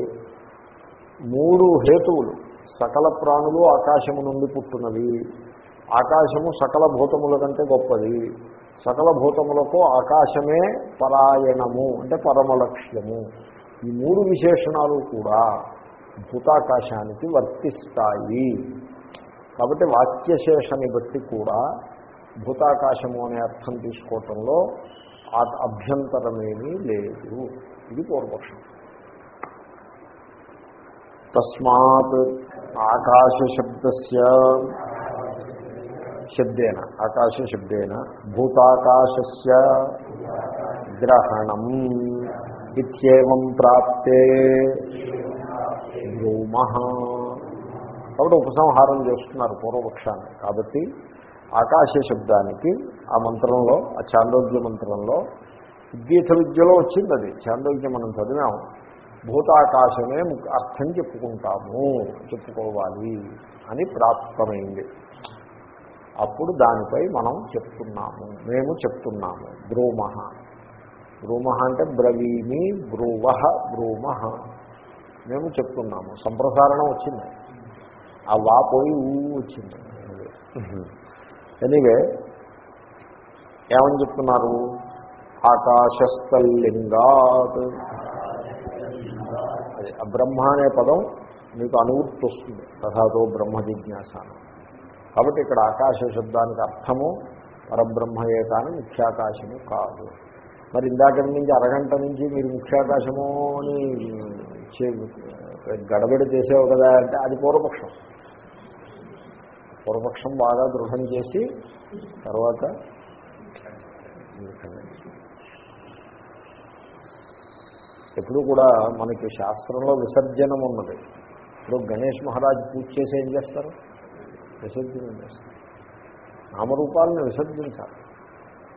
మూడు హేతువులు. సకల ప్రాణులు ఆకాశము నుండి పుట్టినవి. ఆకాశము సకల భూతముల కంటే గొప్పది. సకల భూతములకు ఆకాశమే పరాయణము అంటే పరమలక్ష్యము. ఈ మూడు విశేషణాలు కూడా భూతాకాశానికి వర్తిస్తాయి. కాబట్టి వాక్యశేషని బట్టి కూడా భూతాకాశము అనే అర్థం తీసుకోవటంలో ఆ అభ్యంతరమేమీ లేదు. ఇది పూర్వపక్షం. తస్మాత్ ఆకాశ శబ్దేన ఆకాశ శబ్దేన గ్రహణం ఇత్యేవం ప్రాప్తే భూమ కాబట్టి ఉపసంహారం చేస్తున్నారు పూర్వపక్షాన్ని. కాబట్టి ఆకాశ శబ్దానికి ఆ మంత్రంలో ఆ చాందోగ్య మంత్రంలో గీత విద్యలో వచ్చింది అది. చాందోగ్యం మనం చదివాం. భూతాకాశమే అర్థం చెప్పుకుంటాము చెప్పుకోవాలి అని ప్రాప్తమైంది. అప్పుడు దానిపై మనం చెప్తున్నాము. మేము చెప్తున్నాము. బ్రూమ బ్రూమ అంటే బ్రవీమి బ్రూవ బ్రూమ మేము చెప్తున్నాము. సంప్రసారణం వచ్చింది. ఆ వా పోయి ఊ వచ్చింది. ఎనీవే ఏమని చెప్తున్నారు? ఆకాశస్థల్లింగాత్. అది బ్రహ్మ అనే పదం మీకు అనువృత్తి వస్తుంది తథాతో బ్రహ్మ జిజ్ఞాసానం కాబట్టి ఇక్కడ ఆకాశ శబ్దానికి అర్థము పరబ్రహ్మయే కానీ ముఖ్యాకాశము కాదు. మరి ఇందాక నుంచి అరగంట నుంచి మీరు ముఖ్యాకాశము అని చే- గడబడి చేసేవు కదా అంటే అది పూర్వపక్షం. పూర్వపక్షం బాగా దృఢం చేసి తర్వాత ఎప్పుడు కూడా మనకి శాస్త్రంలో విసర్జనం ఉన్నది. ఇప్పుడు గణేష్ మహారాజ్ పూజ చేసి ఏం చేస్తారు? విసర్జనం చేస్తారు. నామరూపాలను విసర్జించాలి.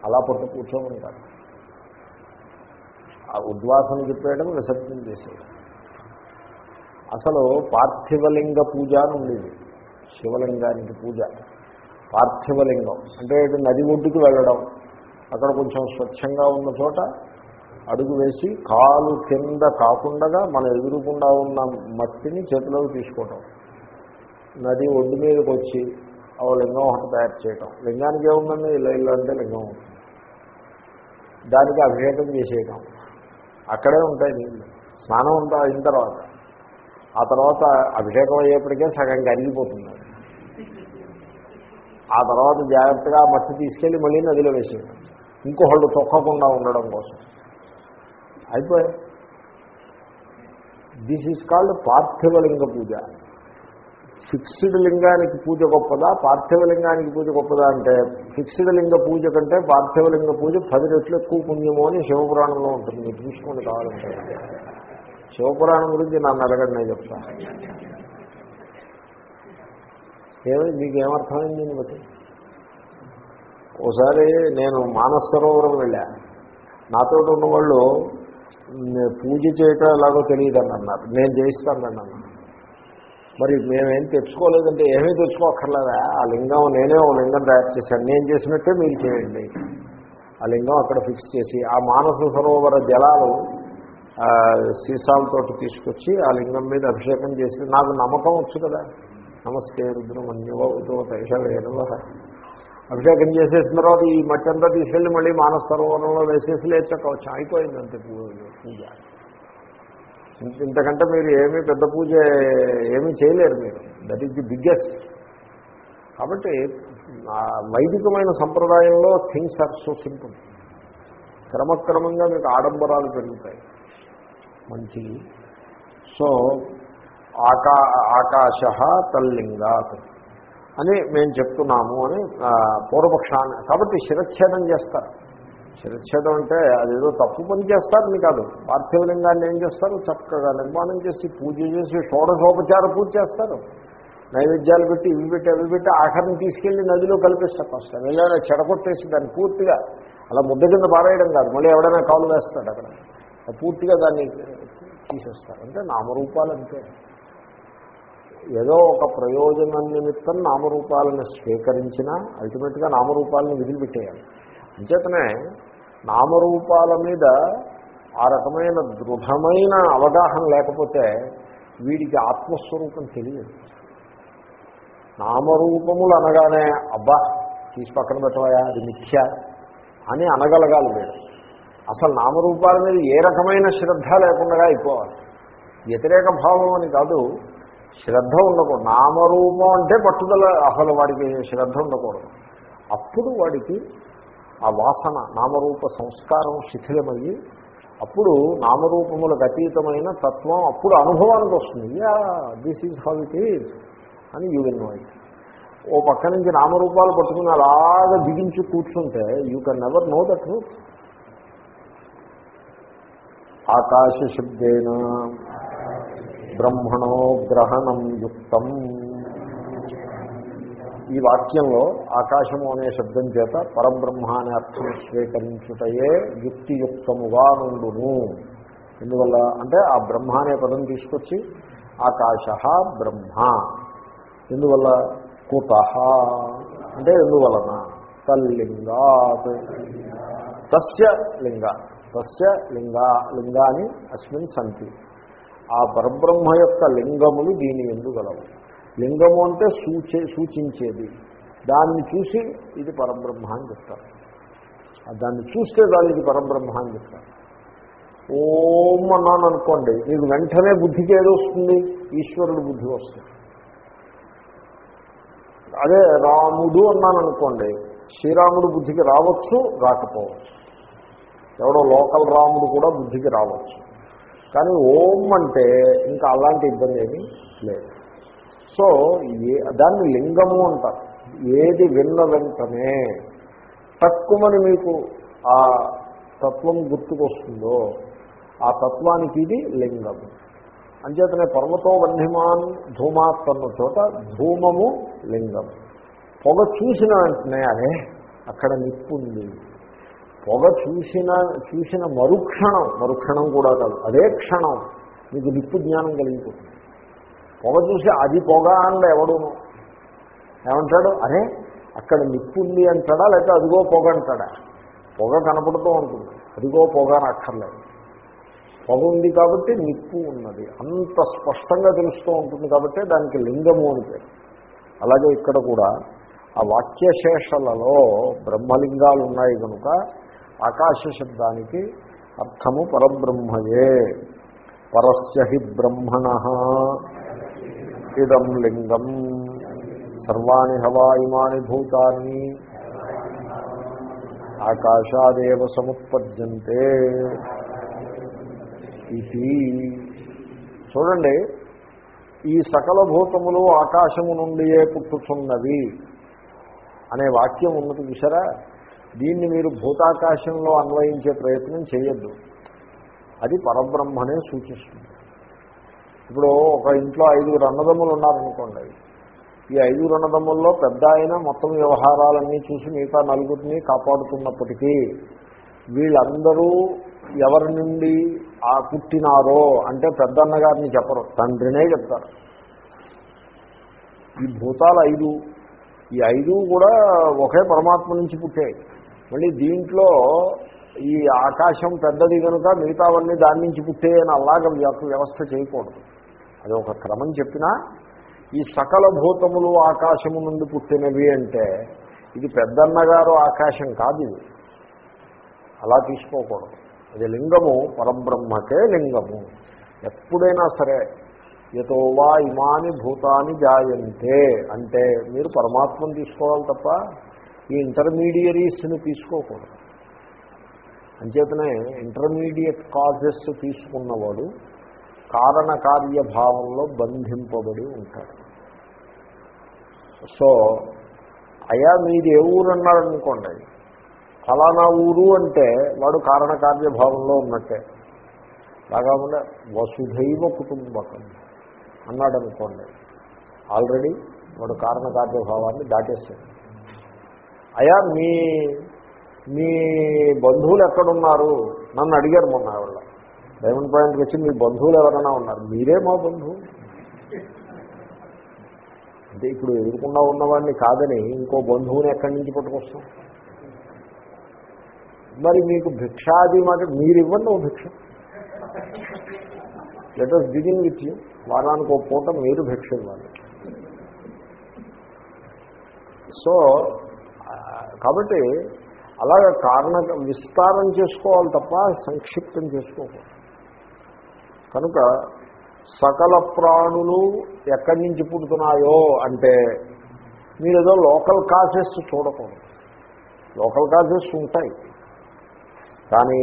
అలా పుట్ట కూర్చోమని కాదు. ఆ ఉద్వాసన చెప్పేయడం విసర్జన చేసేయడం. అసలు పార్థివలింగ పూజ అని ఉండేది. శివలింగానికి పూజ. పార్థివలింగం. అంటే నది ఒడ్డుకు వెళ్ళడం. అక్కడ కొంచెం స్వచ్ఛంగా ఉన్న చోట అడుగు వేసి కాలు కింద కాకుండా మన ఎదురుకుండా ఉన్న మట్టిని చేతిలోకి తీసుకోవటం. నది ఒడ్డు మీదకి వచ్చి ఆ లింగం ఒకటి తయారు చేయటం. లింగానికి ఏముందండి? ఇలా ఇల్లు అంటే లింగం దానికి అభిషేకం చేసేయటం. అక్కడే ఉంటాయి నీళ్ళు స్నానం ఉంటా అయిన తర్వాత ఆ తర్వాత అభిషేకం అయ్యేప్పటికే సగం కరిగిపోతుంది. ఆ తర్వాత జాగ్రత్తగా మట్టి తీసుకెళ్ళి మళ్ళీ నదిలో వేసేయడం. ఇంకొకళ్ళు తొక్కకుండా ఉండడం కోసం. అయిపోయాయి. దిస్ ఈజ్ కాల్డ్ పార్థివలింగ పూజ. ఫిక్స్డ్ లింగానికి పూజ గొప్పదా? పార్థివ లింగానికి పూజ గొప్పదా అంటే ఫిక్స్డ్ లింగ పూజ కంటే పార్థివలింగ పూజ పది రెట్లు ఎక్కువ పుణ్యము అని శివపురాణంలో ఉంటుంది. మీరు చూసుకోండి కావాలంటే. శివపురాణం గురించి నన్ను అడగండి నేను చెప్తాను. ఏమి మీకు ఏమర్థమైంది దీన్ని బట్టి? ఓసారి నేను మానస సరోవరం వెళ్ళా. నాతో ఉన్న వాళ్ళు పూజ చేయటం ఎలాగో తెలియదని అన్నారు. నేను చేయిస్తానండి అన్నాను మరి మేమేం తెచ్చుకోలేదంటే ఏమీ తెచ్చుకోక్కర్లేదా? ఆ లింగం నేనే ఒక లింగం తయారు చేశాను. నేను చేసినట్టే మీరు చేయండి. ఆ లింగం అక్కడ ఫిక్స్ చేసి ఆ మానస సరోవర జలాలు సీసాలతోటి తీసుకొచ్చి ఆ లింగం మీద అభిషేకం చేసి నాకు నమ్మకం వచ్చు కదా? నమస్తే రుద్రమన్యువతో తైషవేనవ అభిషేకం చేసేసిన తర్వాత ఈ మట్టి అంతా తీసుకెళ్ళి మళ్ళీ మానస సరోవరంలో వేసేసి లేచకపోవచ్చు అయిపోయింది అంతే పూజ. ఇంతకంటే మీరు ఏమీ పెద్ద పూజ ఏమీ చేయలేరు మీరు. దట్ ఈజ్ ది బిగ్గెస్ట్ కాబట్టి వైదికమైన సంప్రదాయంలో థింగ్స్ ఆర్ సో సింపుల్ క్రమక్రమంగా మీకు ఆడంబరాలు పెరుగుతాయి. మంచిది సో ఆకా ఆకాశ తల్లింగాత్ అని మేము చెప్తున్నాము అని పూర్వపక్షాన్ని. కాబట్టి శిరచ్ఛేదం చేస్తారు. శిరచ్ఛేదం అంటే అదేదో తప్పు పని చేస్తారని కాదు. పార్థివలింగాన్ని ఏం చేస్తారు? చక్కగా నిర్మాణం చేసి పూజ చేసి షోడశోపచార పూజ చేస్తారు. నైవేద్యాలు పెట్టి ఇవి పెట్టి అవి పెట్టి ఆఖరిని తీసుకెళ్ళి నదిలో కలిపిస్తారు. ఫస్ట్ వెళ్ళాలి చెడగొట్టేసి దాన్ని పూర్తిగా అలా ముద్ద కింద పారేయడం కాదు. మళ్ళీ ఎవడైనా కాలు వేస్తాడు అక్కడ. పూర్తిగా దాన్ని తీసేస్తారు. అంటే నామరూపాలు అంతే. ఏదో ఒక ప్రయోజనం నిమిత్తం నామరూపాలను స్వీకరించినా అల్టిమేట్గా నామరూపాలను విదిలిపెట్టేయాలి అంచేతనే నామరూపాల మీద ఆ రకమైన దృఢమైన అవగాహన లేకపోతే వీడికి ఆత్మస్వరూపం తెలియదు. నామరూపములు అనగానే అబ్బా తీసి పక్కన పెట్టవయా అది మిథ్య అని అనగలగాలి వీడు అసలు నామరూపాల మీద ఏ రకమైన శ్రద్ధ లేకుండా అయిపోవాలి. వ్యతిరేక భావం అని కాదు శ్రద్ధ ఉండకూడదు. నామరూపం అంటే పట్టుదల అసలు వాడికి శ్రద్ధ ఉండకూడదు. అప్పుడు వాడికి ఆ వాసన నామరూప సంస్కారం శిథిలమయ్యి అప్పుడు నామరూపములకు అతీతమైన తత్వం అప్పుడు అనుభవానికి వస్తుంది. Ya this is how it is అని యూ విల్ నో ఇట్ ఓ పక్క నుంచి నామరూపాలు పట్టుకుని అలాగా బిగించి కూర్చుంటే you can never know that truth ఆకాశ శబ్దేనా బ్రహ్మణో గ్రహణం యుక్తం. ఈ వాక్యంలో ఆకాశము అనే శబ్దం చేత పరబ్రహ్మ అనే అర్థం స్వీకరించుటయే యుక్తియుక్తముగా నుండును. ఎందువల్ల అంటే ఆ బ్రహ్మ అనే పదం తీసుకొచ్చి ఆకాశ బ్రహ్మ. ఎందువల్ల? కుత. అంటే ఎందువలన? తల్లింగాత్. తస్య లింగ. తస్య లింగ. లింగాని అస్మిన్ సంతి. ఆ పరబ్రహ్మ యొక్క లింగములు దీని ఎందుగలవు లింగము అంటే సూచే సూచించేది. దాన్ని చూసి ఇది పరబ్రహ్మ అని చెప్తారు. దాన్ని చూస్తే దానికి ఇది పరబ్రహ్మ అని చెప్తారు. ఓం అన్నాను అనుకోండి మీకు వెంటనే బుద్ధికి ఏదొస్తుంది ఈశ్వరుడు బుద్ధి వస్తుంది. అదే రాముడు అన్నాను అనుకోండి శ్రీరాముడు బుద్ధికి రావచ్చు రాకపోవచ్చు. ఎవడో లోకల్ రాముడు కూడా బుద్ధికి రావచ్చు. కానీ ఓం అంటే ఇంకా అలాంటి ఇబ్బంది ఏమీ లేదు. సో ఏ దాన్ని లింగము అంటారు. ఏది విన్న వెంటనే తక్కువని మీకు ఆ తత్వం గుర్తుకొస్తుందో ఆ తత్వానికి ఇది లింగము అంచేతనే పర్వతో వన్యమాన్ ధూమాత్ అన్న చోట ధూమము లింగము పొగ చూసిన వెంటనే అరే అక్కడ నిప్పు ఉంది పొగ చూసిన చూసిన మరుక్షణం మరుక్షణం కూడా కాదు అదే క్షణం. మీకు నిప్పు జ్ఞానం కలిగిపోతుంది. పొగ చూసి అది పొగ అండ ఎవడును ఏమంటాడు? అరే అక్కడ నిప్పు ఉంది అంటాడా? లేకపోతే అదిగో పొగ అంటాడా? పొగ కనపడుతూ ఉంటుంది. అదిగో పొగ అని అక్కర్లేదు. పొగ ఉంది కాబట్టి నిప్పు ఉన్నది. అంత స్పష్టంగా తెలుస్తూ ఉంటుంది కాబట్టి దానికి లింగము అని పేరు. అలాగే ఇక్కడ కూడా ఆ వాక్యశేషలలో బ్రహ్మలింగాలు ఉన్నాయి కనుక ఆకాశ శబ్దానికి అర్థము పరబ్రహ్మయే. పరస్య హి బ్రహ్మణ. ఇదం లింగం. సర్వాణి హవా ఇమాని భూతాన్ని. ఆకాశాదేవ సముత్పద్యంతే. ఇది చూడండి ఈ సకల భూతములు ఆకాశము నుండియే పుట్టుతున్నవి అనే వాక్యం ఉన్నది చూసారా దీన్ని మీరు భూతాకాశంలో అన్వయించే ప్రయత్నం చేయొద్దు. అది పరబ్రహ్మనే సూచిస్తుంది. ఇప్పుడు ఒక ఇంట్లో ఐదుగురు అన్నదమ్ములు ఉన్నారనుకోండి. ఈ ఐదుగురు అన్నదమ్ముల్లో పెద్ద ఆయన మొత్తం వ్యవహారాలన్నీ చూసి మిగతా నలుగురిని కాపాడుతున్నప్పటికీ వీళ్ళందరూ ఎవరి నుండి ఆ పుట్టినారో అంటే పెద్దన్నగారిని చెప్పరు తండ్రినే చెప్తారు. ఈ భూతాలు ఐదు. ఈ ఐదు కూడా ఒకే పరమాత్మ నుంచి పుట్టాయి. మళ్ళీ దీంట్లో ఈ ఆకాశం పెద్దది కనుక మిగతావన్నీ దాని నుంచి పుట్టేయని అలాగ వ్యవస్థ చేయకూడదు. అది ఒక క్రమం చెప్పినా ఈ సకల భూతములు ఆకాశము నుండి పుట్టినవి అంటే ఇది పెద్దన్నగారు ఆకాశం కాదు ఇది. అలా తీసుకోకూడదు. అది లింగము పరబ్రహ్మకే లింగము. ఎప్పుడైనా సరే యతో వా ఇమాని భూతాని జాయంతే అంటే మీరు పరమాత్మను తీసుకోవాలి తప్ప ఈ ఇంటర్మీడియరీస్ని తీసుకోకూడదు. అంచేతనే ఇంటర్మీడియట్ కాజెస్ తీసుకున్నవాడు కారణకార్యభావంలో బంధింపబడి ఉంటాడు. సో అయా మీరు ఏ ఊరు అన్నాడనుకోండి ఫలానా ఊరు అంటే వాడు కారణకార్యభావంలో ఉన్నట్టే. కాకుండా వసుధైవ కుటుంబకం అన్నాడు అనుకోండి ఆల్రెడీ వాడు కారణకార్యభావాన్ని దాటేశాడు. అయా మీ మీ బంధువులు ఎక్కడున్నారు? నన్ను అడిగారు మొన్న ఆవిడ డైమండ్ పాయింట్కి వచ్చి మీ బంధువులు ఎవరైనా ఉన్నారు? మీరే మా బంధువు. అంటే ఇప్పుడు ఎదురుకుండా ఉన్నవాడిని కాదని ఇంకో బంధువుని ఎక్కడి నుంచి పట్టుకొస్తాం? మరి మీకు భిక్షాది మాట మీరు ఇవ్వండి ఓ భిక్ష. లెటర్స్ బిగిన్ విత్ యూ వారానికి ఓ పూట మీరు భిక్ష ఇవ్వాలి. సో కాబట్టి అలాగ కారణ విస్తారం చేసుకోవాలి తప్ప సంక్షిప్తం చేసుకోకూడదు. కనుక సకల ప్రాణులు ఎక్కడి నుంచి పుడుతున్నాయో అంటే మీరు ఏదో లోకల్ కాజెస్ చూడకూడదు. లోకల్ కాజెస్ ఉంటాయి. కానీ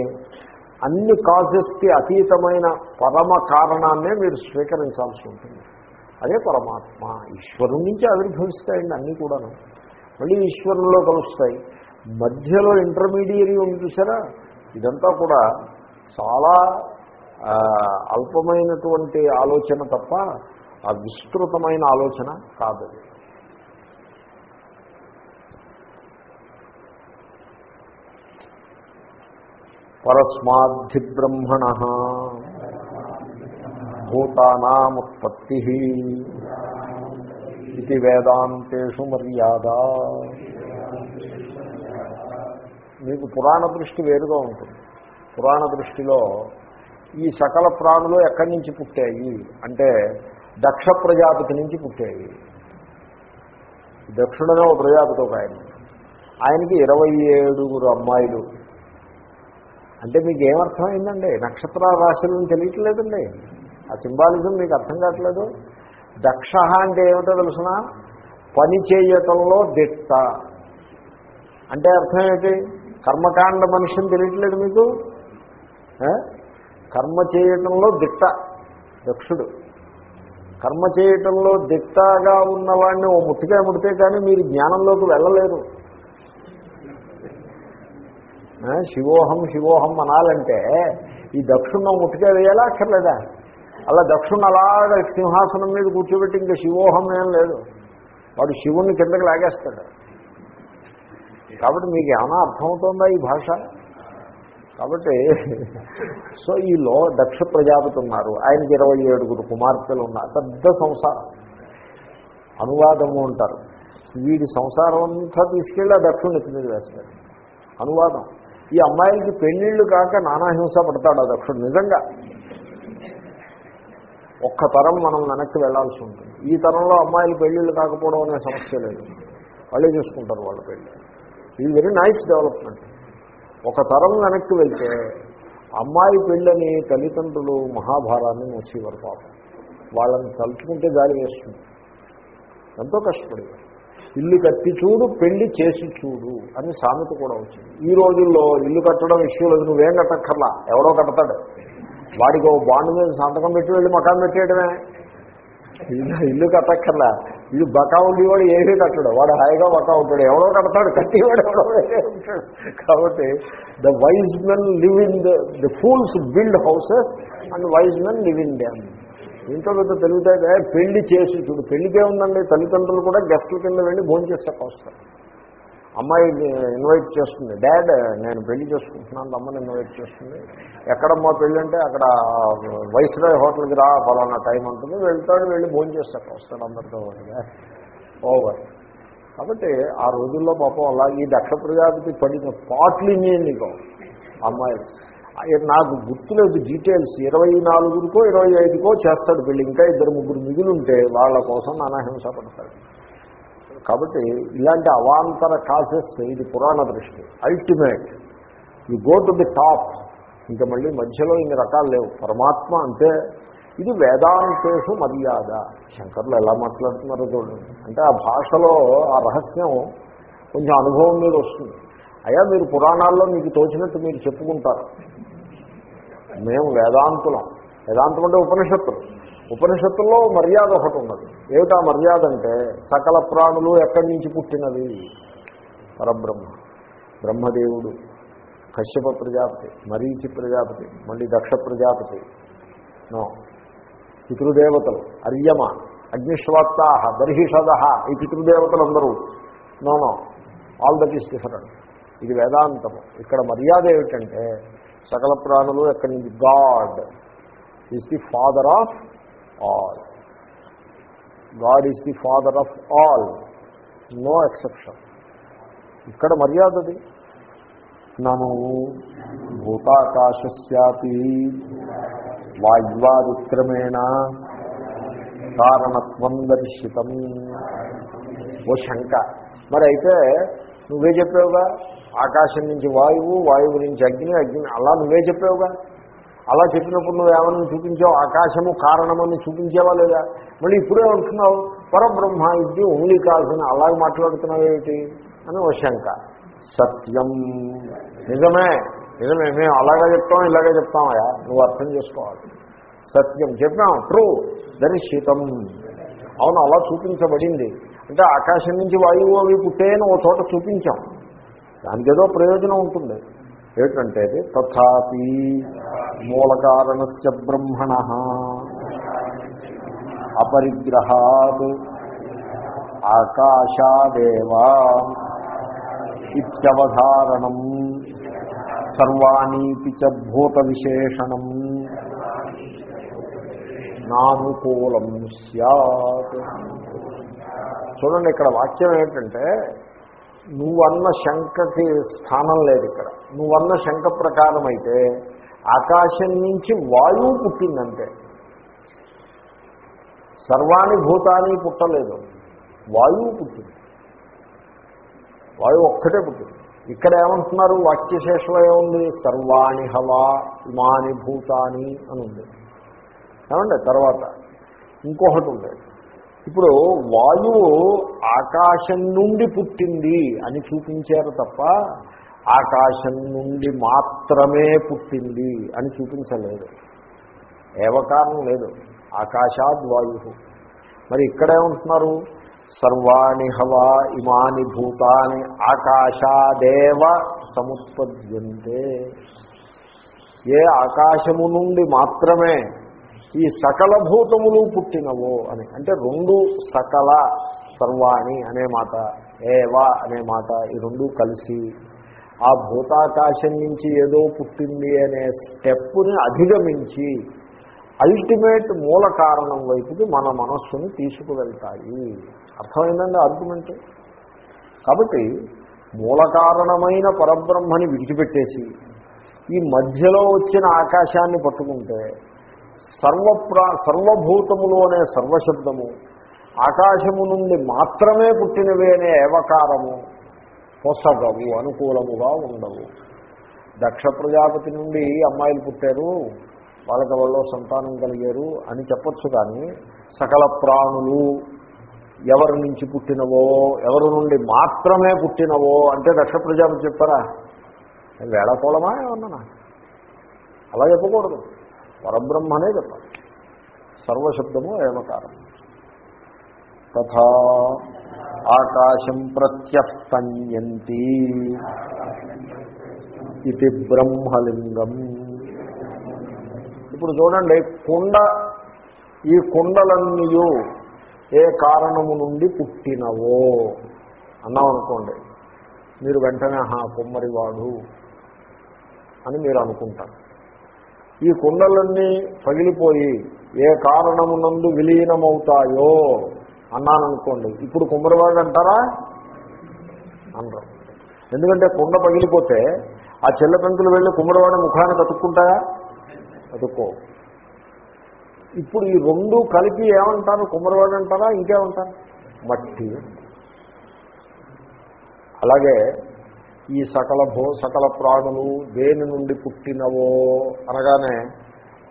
అన్ని కాజెస్కి అతీతమైన పరమ కారణాన్నే మీరు స్వీకరించాల్సి ఉంటుంది. అదే పరమాత్మ. ఈశ్వరుడి నుంచి ఆవిర్భవిస్తాయండి అన్నీ కూడాను. మళ్ళీ ఈశ్వరుల్లో కలుస్తాయి. మధ్యలో ఇంటర్మీడియరీ ఉంది చూసారా? ఇదంతా కూడా చాలా అల్పమైనటువంటి ఆలోచన తప్ప ఆ విస్తృతమైన ఆలోచన కాదు. పరస్మాద్ధి బ్రహ్మణ భూతానాముత్పత్తి ఇది వేదాంతేషు మర్యాద మీకు పురాణ దృష్టి వేరుగా ఉంటుంది. పురాణ దృష్టిలో ఈ సకల ప్రాణులు ఎక్కడి నుంచి పుట్టాయి? అంటే దక్ష ప్రజాపతి నుంచి పుట్టాయి. దక్షుడనే ఒక ప్రజాపతి ఒక ఆయన. ఆయనకి ఇరవై ఏడుగురు అమ్మాయిలు. అంటే మీకు ఏమర్థమైందండి? నక్షత్ర రాశులను తెలియట్లేదండి. ఆ సింబాలిజం మీకు అర్థం కావట్లేదు? దక్ష అంటే ఏమిటో తెలుసిన? పని చేయటంలో దిట్ట. అంటే అర్థం ఏంటి? కర్మకాండ మనిషిని తెలియట్లేదు మీకు? కర్మ చేయటంలో దిట్ట దక్షుడు. కర్మ చేయటంలో దిట్టగా ఉన్నవాడిని ఓ ముట్టిగా ముడితే కానీ మీరు జ్ఞానంలోకి వెళ్ళలేరు. శివోహం శివోహం అనాలంటే ఈ దక్షుణ ముట్టిగా వేయాలా? అక్కర్లేదా? అలా దక్షుణ అలాగా సింహాసనం మీద కూర్చోబెట్టి ఇంకా శివోహం ఏం లేదు. వాడు శివుణ్ణి కిందకి లాగేస్తాడు. కాబట్టి మీకు ఏమైనా అర్థమవుతుందా ఈ భాష? కాబట్టి సో ఈలో దక్ష ప్రజాపతి ఉన్నారు. ఆయనకి ఇరవై ఏడుగురు కుమార్తెలు ఉన్నారు. పెద్ద సంసారం. అనువాదము అంటారు. వీడి సంసారం అంతా తీసుకెళ్ళి ఆ దక్షుణ్ణి ఎత్తి మీద వేస్తాడు అనువాదం. ఈ అమ్మాయిలకి పెళ్ళిళ్ళు కాక నానాహింస పడతాడు ఆ దక్షుడు. నిజంగా ఒక్క తరం మనం వెనక్కి వెళ్ళాల్సి ఉంటుంది. ఈ తరంలో అమ్మాయిలు పెళ్ళిళ్ళు కాకపోవడం అనే సమస్య లేదు. వాళ్ళే చూసుకుంటారు వాళ్ళ పెళ్ళి. ఇది వెరీ నైస్ డెవలప్మెంట్ ఒక తరం వెనక్కి వెళ్తే అమ్మాయి పెళ్ళని తల్లిదండ్రులు మహాభారాన్ని మూసేవారు పాపం వాళ్ళని తలుచుకుంటే గాలి వేస్తుంది. ఎంతో కష్టపడి ఇల్లు కట్టి చూడు పెళ్ళి చేసి చూడు అని సామెత కూడా వచ్చింది. ఈ రోజుల్లో ఇల్లు కట్టడం ఇష్యూ లేదు. నువ్వేం కట్టక్కర్లా? ఎవడో కడతాడు. వాడికి ఓ బాండ్ మీద సంతకం పెట్టి వెళ్ళి మకాన్ పెట్టేయడమే. ఇల్లు కట్టక్కర్లా. ఇది బకా ఉండేవాడు ఏమీ కట్టడు. వాడు హాయిగా బకా ఉంటాడు. ఎవడో కడతాడు. కట్టేవాడు ఎవడో ఉంటాడు. కాబట్టి the wise men live in the the fools build houses and wise men live in them ఇంట్లో పెద్ద తెలివితే పెళ్ళి చేసి చూడు పెళ్ళికే ఉందండి. తల్లిదండ్రులు కూడా గెస్టుల కింద వెళ్ళి భోజనం చేస్తాక వస్తారు అమ్మాయి ఇన్వైట్ చేస్తుంది. డాడ్ నేను పెళ్ళి చేసుకుంటున్నాను. అమ్మని ఇన్వైట్ చేస్తుంది. ఎక్కడమ్మా పెళ్ళి అంటే అక్కడ వైస్రాయ్ హోటల్కి రా ఫలానా టైం ఉంటుంది వెళ్తాడు వెళ్ళి భోజనం చేస్తాడు. వస్తాడు అందరితో ఓవర్ కాబట్టి ఆ రోజుల్లో పాపం అలా ఈ దక్ష ప్రజాపతి పడిన పాటలు నీకు? అమ్మాయిలు నాకు గుర్తులేదు డీటెయిల్స్. ఇరవై నాలుగుకో ఇరవై ఐదుకో చేస్తాడు పెళ్ళి ఇంకా ఇద్దరు ముగ్గురు మిగులుంటే ఉంటే వాళ్ళ కోసం నానాహింస పడతాడు. కాబట్టి ఇలాంటి అవాంతర కాసెస్ ఇది పురాణ దృష్టి. Ultimate you go to the top ఇంకా మళ్ళీ మధ్యలో ఇన్ని రకాలు లేవు. పరమాత్మ అంటే ఇది వేదాంతేషు మర్యాద. శంకర్లు ఎలా మాట్లాడుతున్నారో చూడండి. అంటే ఆ భాషలో ఆ రహస్యం కొంచెం అనుభవం మీద వస్తుంది. అయ్యా మీరు పురాణాల్లో మీకు తోచినట్టు మీరు చెప్పుకుంటారు. మేము వేదాంతులం. వేదాంతం అంటే ఉపనిషత్తులు. ఉపనిషత్తుల్లో మర్యాద ఒకటి ఉన్నది. ఏమిటా మర్యాద అంటే సకల ప్రాణులు ఎక్కడి నుంచి పుట్టినవి? పరబ్రహ్మ. బ్రహ్మదేవుడు. కశ్యప ప్రజాపతి మరీచి ప్రజాపతి మళ్ళీ దక్ష ప్రజాపతి. నో. పితృదేవతలు. అర్యమ. అగ్నిశ్వాత్తాహ. బర్హిషద ఈ పితృదేవతలు అందరూ no no. All that is different. ఇది వేదాంతము. ఇక్కడ మర్యాద ఏమిటంటే సకల ప్రాణులు ఎక్కడి నుంచి? God is the father of all God is the father of all no exception ఇక్కడ మర్యాదది నను భూతాకాశస్యాపి వాయువాదిక్రమేణ కారణత్వం దర్శితం. ఓ శంక. మరి అయితే నువ్వే చెప్పావుగా? ఆకాశం నుంచి వాయువు వాయువు నుంచి అగ్ని అగ్ని. అలా నువ్వే చెప్పావుగా? అలా చెప్పినప్పుడు నువ్వు ఏమని చూపించావు? ఆకాశము కారణమని చూపించావా లేదా? మళ్ళీ ఇప్పుడే అంటున్నావు పరబ్రహ్మ ఇది ఓన్లీ కాల్సిన అలాగే మాట్లాడుతున్నావు ఏమిటి? అని ఓ శంక. సత్యం. నిజమే నిజమే మేము అలాగే చెప్తాం ఇలాగే చెప్తామయా నువ్వు అర్థం చేసుకోవాలి. సత్యం. చెప్పాం ట్రూ దర్శితం. అవును అలా చూపించబడింది. అంటే ఆకాశం నుంచి వాయువు అవి పుట్టేయని ఓ చోట చూపించాం. దానికి ఏదో ప్రయోజనం ఉంటుంది. ఏమిటంటే అది? తథాపి మూలకారణస్య బ్రహ్మణ. అపరిగ్రహాత్ ఆకాశాదేవా ఇత్యవధారణం. సర్వాణీపి చ భూత విశేషణం నానుకూలం సత్ చూడండి ఇక్కడ వాక్యం ఏంటంటే నువ్వన్న శంకకి స్థానం లేదు ఇక్కడ. నువ్వన్న శంక ప్రకారం అయితే ఆకాశం నుంచి వాయువు పుట్టిందంటే. సర్వాణి భూతాన్ని పుట్టలేదు. వాయువు పుట్టింది. వాయువు ఒక్కటే పుట్టింది. ఇక్కడ ఏమంటున్నారు? వాక్యశేషం ఏముంది? సర్వాణి హవా ఇమాని భూతాని అని ఉంది ఏమండి తర్వాత ఇంకొకటి ఉండేది ఇప్పుడు వాయువు ఆకాశం నుండి పుట్టింది అని చూపించారు తప్ప ఆకాశం నుండి మాత్రమే పుట్టింది అని చూపించలేదు. ఏవకారం లేదు. ఆకాశాద్ వాయు మరి ఇక్కడేమంటున్నారు సర్వాణి హవా ఇమాని భూతాని ఆకాశాదేవ సముత్పద్యంతే. ఏ ఆకాశము నుండి మాత్రమే ఈ సకల భూతములు పుట్టినవో అని. అంటే రెండు సకల సర్వాణి అనే మాట ఏవా అనే మాట ఈ రెండు కలిసి ఆ భూతాకాశం నుంచి ఏదో పుట్టింది అనే స్టెప్పుని అధిగమించి అల్టిమేట్ మూల కారణం వైపుకి మన మనస్సును తీసుకువెళ్తాయి. అర్థమైందండి ఆర్గ్యుమెంట్ కాబట్టి మూల కారణమైన పరబ్రహ్మని విడిచిపెట్టేసి ఈ మధ్యలో వచ్చిన ఆకాశాన్ని పట్టుకుంటే సర్వప్రా సర్వభూతములు అనే సర్వశబ్దము ఆకాశము నుండి మాత్రమే పుట్టినవి అనే ఏవకారము పొసగవు అనుకూలముగా ఉండవు. దక్ష ప్రజాపతి నుండి అమ్మాయిలు పుట్టారు వాళ్ళకి వాళ్ళు సంతానం కలిగారు అని చెప్పొచ్చు కానీ సకల ప్రాణులు ఎవరి నుంచి పుట్టినవో ఎవరి నుండి మాత్రమే పుట్టినవో అంటే దక్ష ప్రజాపతి చెప్పారా? వేళకోళమా ఏమన్నా అలా చెప్పకూడదు. పరబ్రహ్మనే చెప్పాలి. సర్వశబ్దము ఏమకారం తథా ఆకాశం ప్రత్యస్తన్యంతి ఇది బ్రహ్మలింగం. ఇప్పుడు చూడండి కుండ ఈ కుండలన్నీయు ఏ కారణము నుండి పుట్టినవో? అన్నాం అనుకోండి మీరు వెంటనే హా కుమ్మరివాడు అని మీరు అనుకుంటారు. ఈ కుండలన్నీ పగిలిపోయి ఏ కారణమునందు విలీనమవుతాయో అన్నాననుకోండి. ఇప్పుడు కుమ్మరివాడు అంటారా? అనరు. ఎందుకంటే కుండ పగిలిపోతే ఆ చెల్ల పెంకులు వెళ్ళి కుమ్మరివాడి ముఖాన్ని కతుక్కుంటాయా అతుక్కో ఇప్పుడు ఈ రెండు కలిపి ఏమంటారు? కుమ్మరివాడు అంటారా? ఇంకేమంటారు? మట్టి. అలాగే ఈ సకల భో సకల ప్రాణులు దేని నుండి పుట్టినవో అనగానే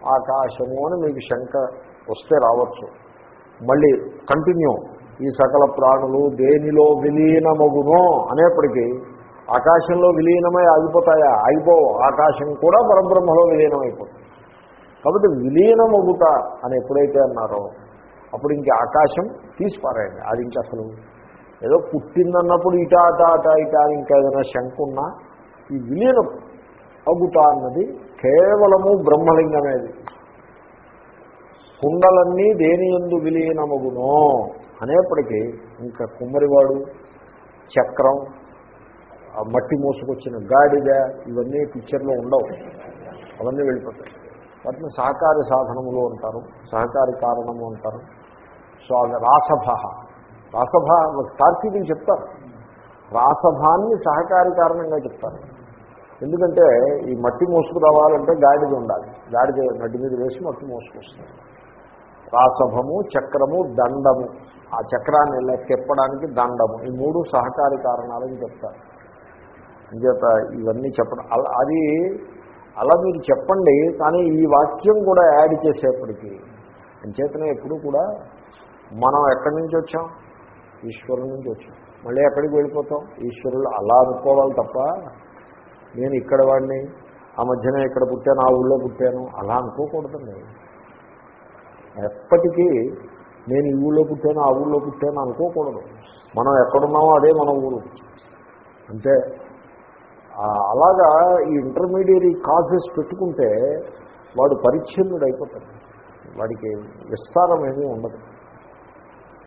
ఆకాశము అని మీకు శంక వస్తే రావచ్చు. మళ్ళీ కంటిన్యూ ఈ సకల ప్రాణులు దేనిలో విలీనమగునో అనేప్పటికీ ఆకాశంలో విలీనమై ఆగిపోతాయా? ఆగిపోవు. ఆకాశం కూడా పరబ్రహ్మలో విలీనమైపోతుంది. కాబట్టి విలీనమగుట అని ఎప్పుడైతే అన్నారో అప్పుడు ఇంక ఆకాశం తీసిపారాయండి. అది ఇంక అసలు ఏదో పుట్టిందన్నప్పుడు ఇటా అట అట ఇటా ఇంకా ఏదైనా శంక ఉన్నా ఈ విలీనం అగుట అన్నది కేవలము బ్రహ్మలింగమేది కుండలన్నీ దేని ఎందు విలీనమగునో అనేప్పటికీ ఇంకా కుమ్మరివాడు చక్రం ఆ మట్టి మోసుకొచ్చిన గాడిద ఇవన్నీ పిక్చర్లో ఉండవు. అవన్నీ వెళ్ళిపోతాయి. వాటిని సహకార సాధనములు అంటారు సహకారి కారణము అంటారు. సో అది రాసభ. రాసభ తార్కికులు చెప్తారు. రాసభాన్ని సహకారి కారణంగా చెప్తారు. ఎందుకంటే ఈ మట్టి మోసుకు రావాలంటే గాడిద ఉండాలి. గాడిద మట్టి మీద వేసి మట్టి మోసుకొస్తుంది రాసభము చక్రము దండము. ఆ చక్రాన్ని ఇలా తిప్పడానికి దండము. ఈ మూడు సహకారి కారణాలని చెప్తారు. అంచేత ఇవన్నీ చెప్పడం అలా అది అలా మీరు చెప్పండి కానీ ఈ వాక్యం కూడా యాడ్ చేసేప్పటికీ. అంచేతనే ఎప్పుడు కూడా మనం ఎక్కడి నుంచి వచ్చాం? ఈశ్వరుడి నుంచి వచ్చాం మళ్ళీ ఎక్కడికి వెళ్ళిపోతాం? ఈశ్వరుడు అలా అనుకోవాలి తప్ప నేను ఇక్కడ వాడిని ఆ మధ్యన ఇక్కడ పుట్టాను ఆ ఊళ్ళో పుట్టాను అలా అనుకోకూడదండి. ఎప్పటికీ నేను ఈ ఊళ్ళో పుట్టాను ఆ ఊళ్ళో పుట్టాను అనుకోకూడదు. మనం ఎక్కడున్నామో అదే మన ఊరు. అంటే అలాగా ఈ ఇంటర్మీడియరీ కాజెస్ పెట్టుకుంటే వాడు పరిచ్ఛిన్నుడు అయిపోతాడు వాడికి విస్తారం ఏమీ ఉండదు.